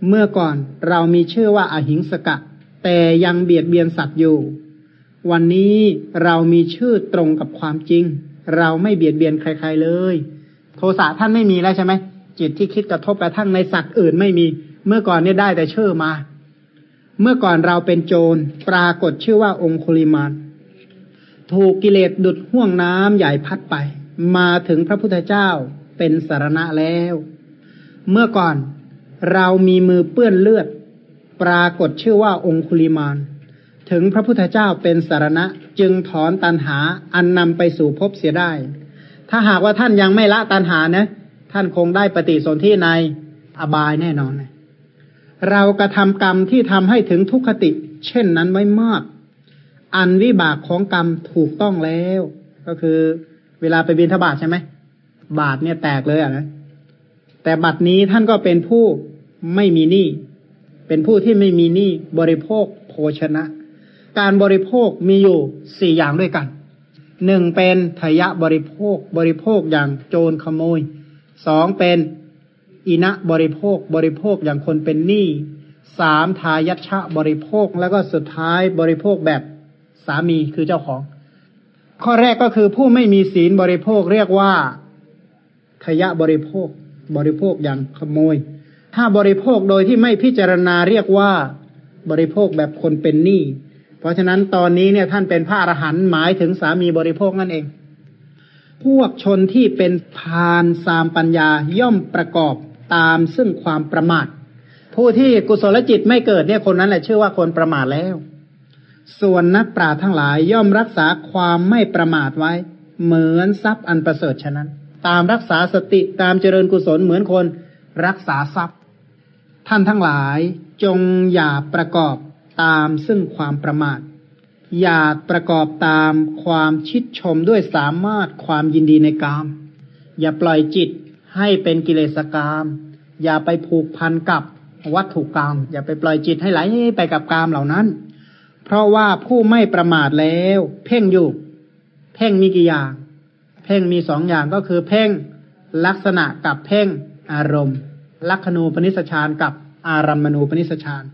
เมื่อก่อนเรามีชื่อว่าอาหิงสกะ แต่ยังเบียดเบียนสัตว์อยู่ วันนี้เรามีชื่อตรงกับความจริง เราไม่เบียดเบียนใคร ๆเลย โทสะท่านไม่มีแล้วใช่ไหมจิตที่คิดกระทบกระทั่งในสัตว์อื่นไม่มี เมื่อก่อนเนี่ยได้แต่ชื่อมา เมื่อก่อนเราเป็นโจรปรากฏชื่อว่าองคุลิมานถูกกิเลสดุดห่วงน้ำใหญ่พัดไป มาถึงพระพุทธเจ้าเป็นสารณะแล้ว เมื่อก่อนเรามีมือเปื้อนเลือด ปรากฏชื่อว่าองคุลิมานถึงพระพุทธเจ้าเป็นสารณะจึงถอนตันหาอันนำไปสู่พบเสียได้ ถ้าหากว่าท่านยังไม่ละตันหานะ ท่านคงได้ปฏิสนธิในอบายแน่นอน เรากระทำกรรมที่ทำให้ถึงทุกขติ เช่นนั้นไว้มาก อันวิบากของกรรมถูกต้องแล้ว ก็คือ เวลาไปบินทบาทใช่ไหมบาทเนี่ยแตกเลยอะนะแต่บัดนี้ท่านก็เป็นผู้ไม่มีหนี้เป็นผู้ที่ไม่มีหนี้บริโภคโภชนะ การบริโภคมีอยู่สี่อย่างด้วยกันหนึ่งเป็นทยะบริโภคบริโภคอย่างโจรขโมยสองเป็น อินะบริโภคบริโภคอย่างคนเป็นหนี้สามทายัชะบริโภคแล้วก็สุดท้ายบริโภคแบบสามีคือเจ้าของ ข้อแรกก็คือผู้ไม่มีศีลบริโภคเรียกว่าทยะบริโภค บริโภคอย่างขโมย ถ้าบริโภคโดยที่ไม่พิจารณาเรียกว่าบริโภคแบบคนเป็นหนี้เพราะฉะนั้นตอนนี้เนี่ยท่านเป็นพระอรหันต์หมายถึงสามีบริโภคนั่นเอง พวกชนที่เป็นพานสามปัญญาย่อมประกอบ ตามซึ่งความประมาท ผู้ที่กุศลจิตไม่เกิดเนี่ยคนนั้นแหละชื่อว่าคนประมาทแล้ว ส่วนนักปราชญ์ทั้งหลายย่อมรักษาความไม่ประมาทไว้ เหมือนทรัพย์อันประเสริฐฉะนั้น ตามรักษาสติตามเจริญกุศลเหมือนคนรักษาทรัพย์ ท่านทั้งหลายจงอย่าประกอบตามซึ่งความประมาทอย่าประกอบตามความชิดชมด้วยสามารถความยินดีในกาม อย่าปล่อยจิต ให้เป็นกิเลสกรรมอย่าไปผูกพันกับวัตถุกรรม อย่าไปปล่อยจิตให้ไหลไปกับกรรมเหล่านั้น เพราะว่าผู้ไม่ประมาทแล้ว เพ่งอยู่ เพ่งมีกี่อย่าง เพ่งมีสองอย่างก็คือ เพ่งลักษณะกับเพ่งอารมณ์ ลักขณูปนิสชานกับอารัมมณูปนิสชาน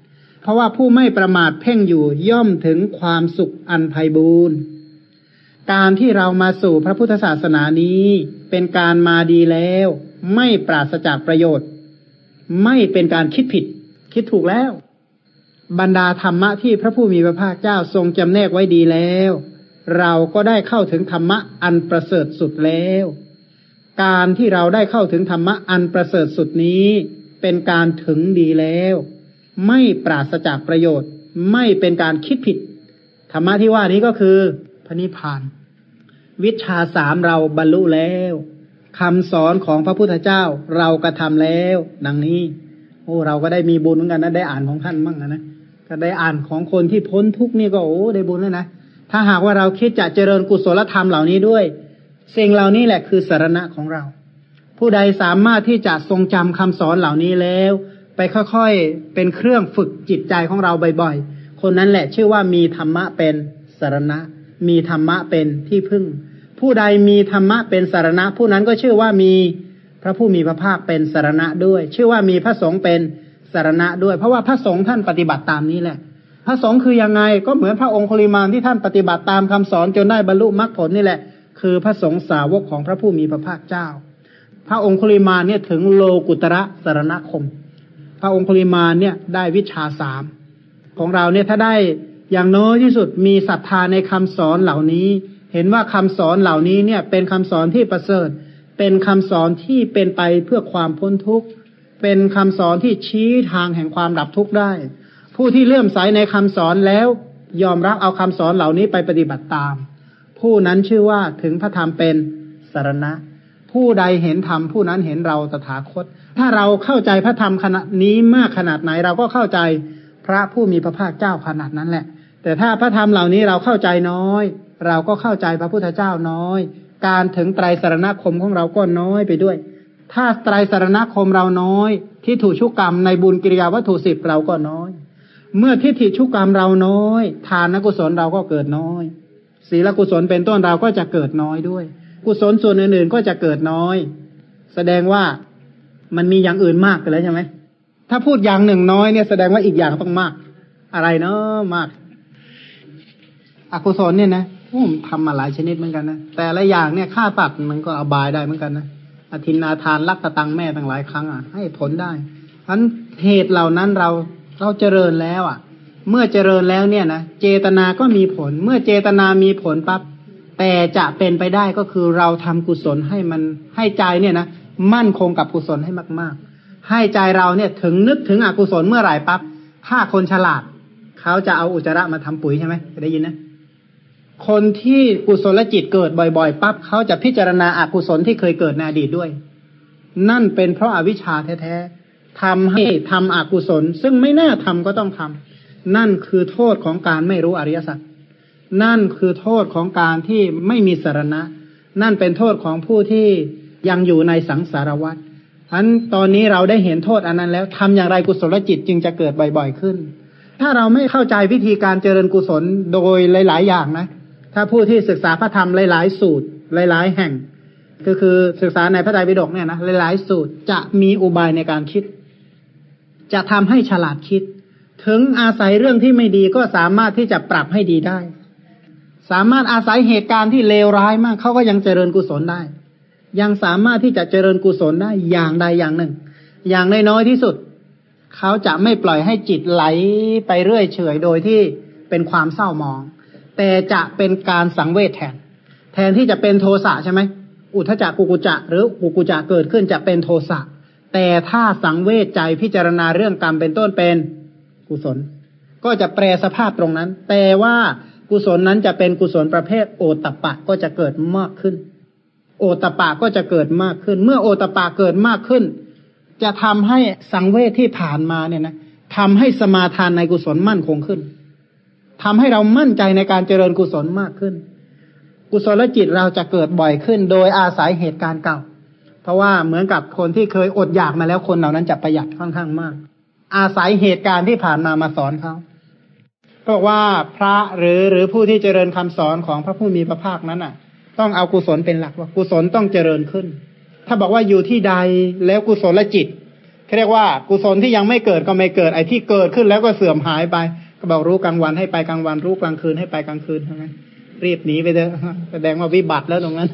เพราะว่าผู้ไม่ประมาทเพ่งอยู่ย่อมถึงความสุขอันไพบูรณ์ การที่เรามาสู่พระพุทธศาสนานี้เป็นการมาดีแล้ว ไม่ปราศจากประโยชน์ ไม่เป็นการคิดผิด คิดถูกแล้ว บรรดาธรรมะที่พระผู้มีพระภาคเจ้าทรงจำแนกไว้ดีแล้ว เราก็ได้เข้าถึงธรรมะอันประเสริฐสุดแล้ว การที่เราได้เข้าถึงธรรมะอันประเสริฐสุดนี้ เป็นการถึงดีแล้ว ไม่ปราศจากประโยชน์ ไม่เป็นการคิดผิดธรรมะที่ว่านี้ก็คือ พระนิพพาน วิชาสามเราบรรลุแล้วคำสอนของพระพุทธเจ้าเรากระทำแล้ว ดังนี้ โอ้เราก็ได้มีบุญเหมือนกันนะได้อ่านของท่านบ้างนะก็ได้อ่านของคนที่พ้นทุกนี่ก็โอ้ได้บุญแล้วนะถ้าหากว่าเราคิดจะเจริญกุศลธรรมเหล่านี้ด้วยสิ่งเหล่านี้แหละคือสารณะของเรา ผู้ใดสามารถที่จะทรงจำคำสอนเหล่านี้แล้ว ไปค่อยๆเป็นเครื่องฝึกจิตใจของเราบ่อยๆ คนนั้นแหละชื่อว่ามีธรรมะเป็นสารณะ มีธรรมะเป็นที่พึ่ง ผู้ใดมีธรรมะเป็นสารณะ ผู้นั้นก็ชื่อว่ามีพระผู้มีพระภาคเป็นสารณะด้วย ชื่อว่ามีพระสงฆ์เป็นสารณะด้วย เพราะว่าพระสงฆ์ท่านปฏิบัติตามนี้แหละ พระสงฆ์คือยังไงก็เหมือนพระองค์คลิมานที่ท่านปฏิบัติตามคำสอนจนได้บรรลุมรรคผลนี่แหละ คือพระสงฆ์สาวกของพระผู้มีพระภาคเจ้า พระองค์คลิมานเนี่ยถึงโลกุตระสารณคม พระองค์คลิมานเนี่ยได้วิชาสามของเราเนี่ยถ้าได้ อย่างน้อยที่สุดมีศรัทธาในคำสอนเหล่านี้ เห็นว่าคำสอนเหล่านี้เนี่ย เป็นคำสอนที่ประเสริฐ เป็นคำสอนที่เป็นไปเพื่อความพ้นทุกข์ เป็นคำสอนที่ชี้ทางแห่งความดับทุกข์ได้ ผู้ที่เลื่อมใสในคำสอนแล้วยอมรับเอาคำสอนเหล่านี้ไปปฏิบัติตาม ผู้นั้นชื่อว่าถึงพระธรรมเป็นสารณะ ผู้ใดเห็นธรรมผู้นั้นเห็นเราตถาคต ถ้าเราเข้าใจพระธรรมขณะนี้มากขนาดไหนเราก็เข้าใจพระผู้มีพระภาคเจ้าขนาดนั้นแหละ แต่ถ้าพระธรรมเหล่านี้เราเข้าใจน้อย เราก็เข้าใจพระพุทธเจ้าน้อย การถึงไตรสารณคมของเราก็น้อยไปด้วย ถ้าไตรสารณคมเราน้อย ที่ถูกชุกกรรมในบุญกิริยาวัตถุสิบเราก็น้อย เมื่อทิฏฐิชุกกรรมเราน้อย ทานกุศลเราก็เกิดน้อย ศีลกุศลเป็นต้นเราก็จะเกิดน้อยด้วย กุศลส่วนอื่นๆก็จะเกิดน้อย แสดงว่ามันมีอย่างอื่นมากไปแล้วใช่ไหมถ้าพูดอย่างหนึ่งน้อยเนี่ยแสดงว่าอีกอย่างต้องมาก อะไรเนาะมาก อกุศลเนี่ยนะผมทำมาหลายชนิดเหมือนกันนะแต่ละอย่างเนี่ยฆ่าตัดมันก็อบายได้เหมือนกันนะอธินาทานรักตะตังแม่ตั้งหลายครั้งอะ ให้ผลได้เพราะเหตุเหล่านั้นเราเราเจริญแล้วอะ เมื่อเจริญแล้วเนี่ยนะเจตนาก็มีผล เมื่อเจตนามีผลปั๊บแต่จะเป็นไปได้ก็คือเราทำกุศลให้มันให้ใจเนี่ยนะมั่นคงกับกุศลให้มาก ๆ ให้ใจเราเนี่ยถึงนึกถึงอกุศลเมื่อไหร่ปั๊บถ้าคนฉลาด เขาจะเอาอุจจาระมาทำปุ๋ยใช่ไหมได้ยินนะ คนที่กุศลจิตเกิดบ่อยๆปั๊บเขาจะพิจารณาอากุศลที่เคยเกิดในอดีตด้วย นั่นเป็นเพราะอาวิชชาแท้ๆทำให้ทำอกุศล ซึ่งไม่น่าทำก็ต้องทำนั่นคือโทษของการไม่รู้อริยสัจนั่นคือโทษของการที่ไม่มีสารณะ นั่นเป็นโทษของผู้ที่ยังอยู่ในสังสารวัฏทั้นตอนนี้เราได้เห็นโทษอันนั้นแล้วทำอย่างไรกุศลจิตจึงจะเกิดบ่อยๆขึ้น ถ้าเราไม่เข้าใจวิธีการเจริญกุศลโดยหลาย ๆ อย่างนะ ถ้าผู้ที่ศึกษาพระธรรมหลาย ๆ สูตรหลาย ๆ แห่ง ก็คือศึกษาในพระไตรปิฎกเนี่ยนะหลาย ๆ สูตรจะมีอุบายในการคิด จะทำให้ฉลาดคิด ถึงอาศัยเรื่องที่ไม่ดีก็สามารถที่จะปรับให้ดีได้ สามารถอาศัยเหตุการณ์ที่เลวร้ายมากเขาก็ยังเจริญกุศลได้ ยังสามารถที่จะเจริญกุศลได้อย่างใดอย่างหนึ่ง อย่างน้อยที่สุดเขาจะไม่ปล่อยให้จิตไหลไปเรื่อยเฉยโดยที่เป็นความเศร้ามอง แต่จะเป็นการสังเวชแทน แทนที่จะเป็นโทสะใช่ไหมอุทจักกุกุจะหรือกุกุจะเกิดขึ้นจะเป็นโทสะแต่ถ้าสังเวชใจพิจารณาเรื่องกรรมเป็นต้นเป็นกุศล ก็จะแปลสภาพตรงนั้น แต่ว่ากุศลนั้นจะเป็นกุศลประเภทโอตะปะก็จะเกิดมากขึ้น โอตปาก็จะเกิดมากขึ้น เมื่อโอตปาเกิดมากขึ้น จะทำให้สังเวชที่ผ่านมาเนี่ยนะทำให้สมาทานในกุศลมั่นคงขึ้น ทำให้เรามั่นใจในการเจริญกุศลมากขึ้น กุศลจิตเราจะเกิดบ่อยขึ้น โดยอาศัยเหตุการณ์เก่า เพราะว่าเหมือนกับคนที่เคยอดอยากมาแล้วคนเหล่านั้นจะประหยัดค่อนข้างมาก อาศัยเหตุการณ์ที่ผ่านมามาสอนเขาบอกว่าพระหรือหรือผู้ที่เจริญคำสอนของพระผู้มีพระภาคนั้นอะ ต้องเอากุศลเป็นหลักว่ากุศลต้องเจริญขึ้น ถ้าบอกว่าอยู่ที่ใดแล้วกุศลจิตเรียกว่ากุศลที่ยังไม่เกิดก็ไม่เกิดไอ้ที่เกิดขึ้นแล้วก็เสื่อมหายไป บอกรู้กลางวันให้ไปกลางวัน รู้กลางคืนให้ไปกลางคืนใช่ไหมรีบหนีไปเถอะแสดงว่าวิบัติแล้วตรงนั้น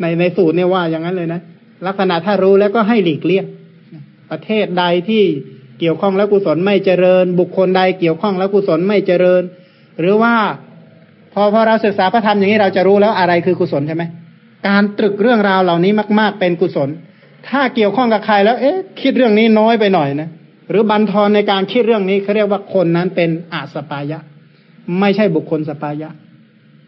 ในในสูตรเนี่ยว่าอย่างนั้นเลยนะลักษณะถ้ารู้แล้วก็ให้หลีกเลี่ยงประเทศใดที่เกี่ยวข้องแล้วกุศลไม่เจริญ บุคคลใดเกี่ยวข้องแล้วกุศลไม่เจริญ หรือว่าพอพอเราศึกษาพระธรรมอย่างนี้เราจะรู้แล้วอะไรคือกุศลใช่ไหมการตรึกเรื่องราวเหล่านี้มาก ๆ เป็นกุศล ถ้าเกี่ยวข้องกับใครแล้ว เอ๊ะ คิดเรื่องนี้น้อยไปหน่อยนะ หรือบันทอนในการคิดเรื่องนี้เขาเรียกว่าคนนั้นเป็นอาสปายะ ไม่ใช่บุคคลสปายะ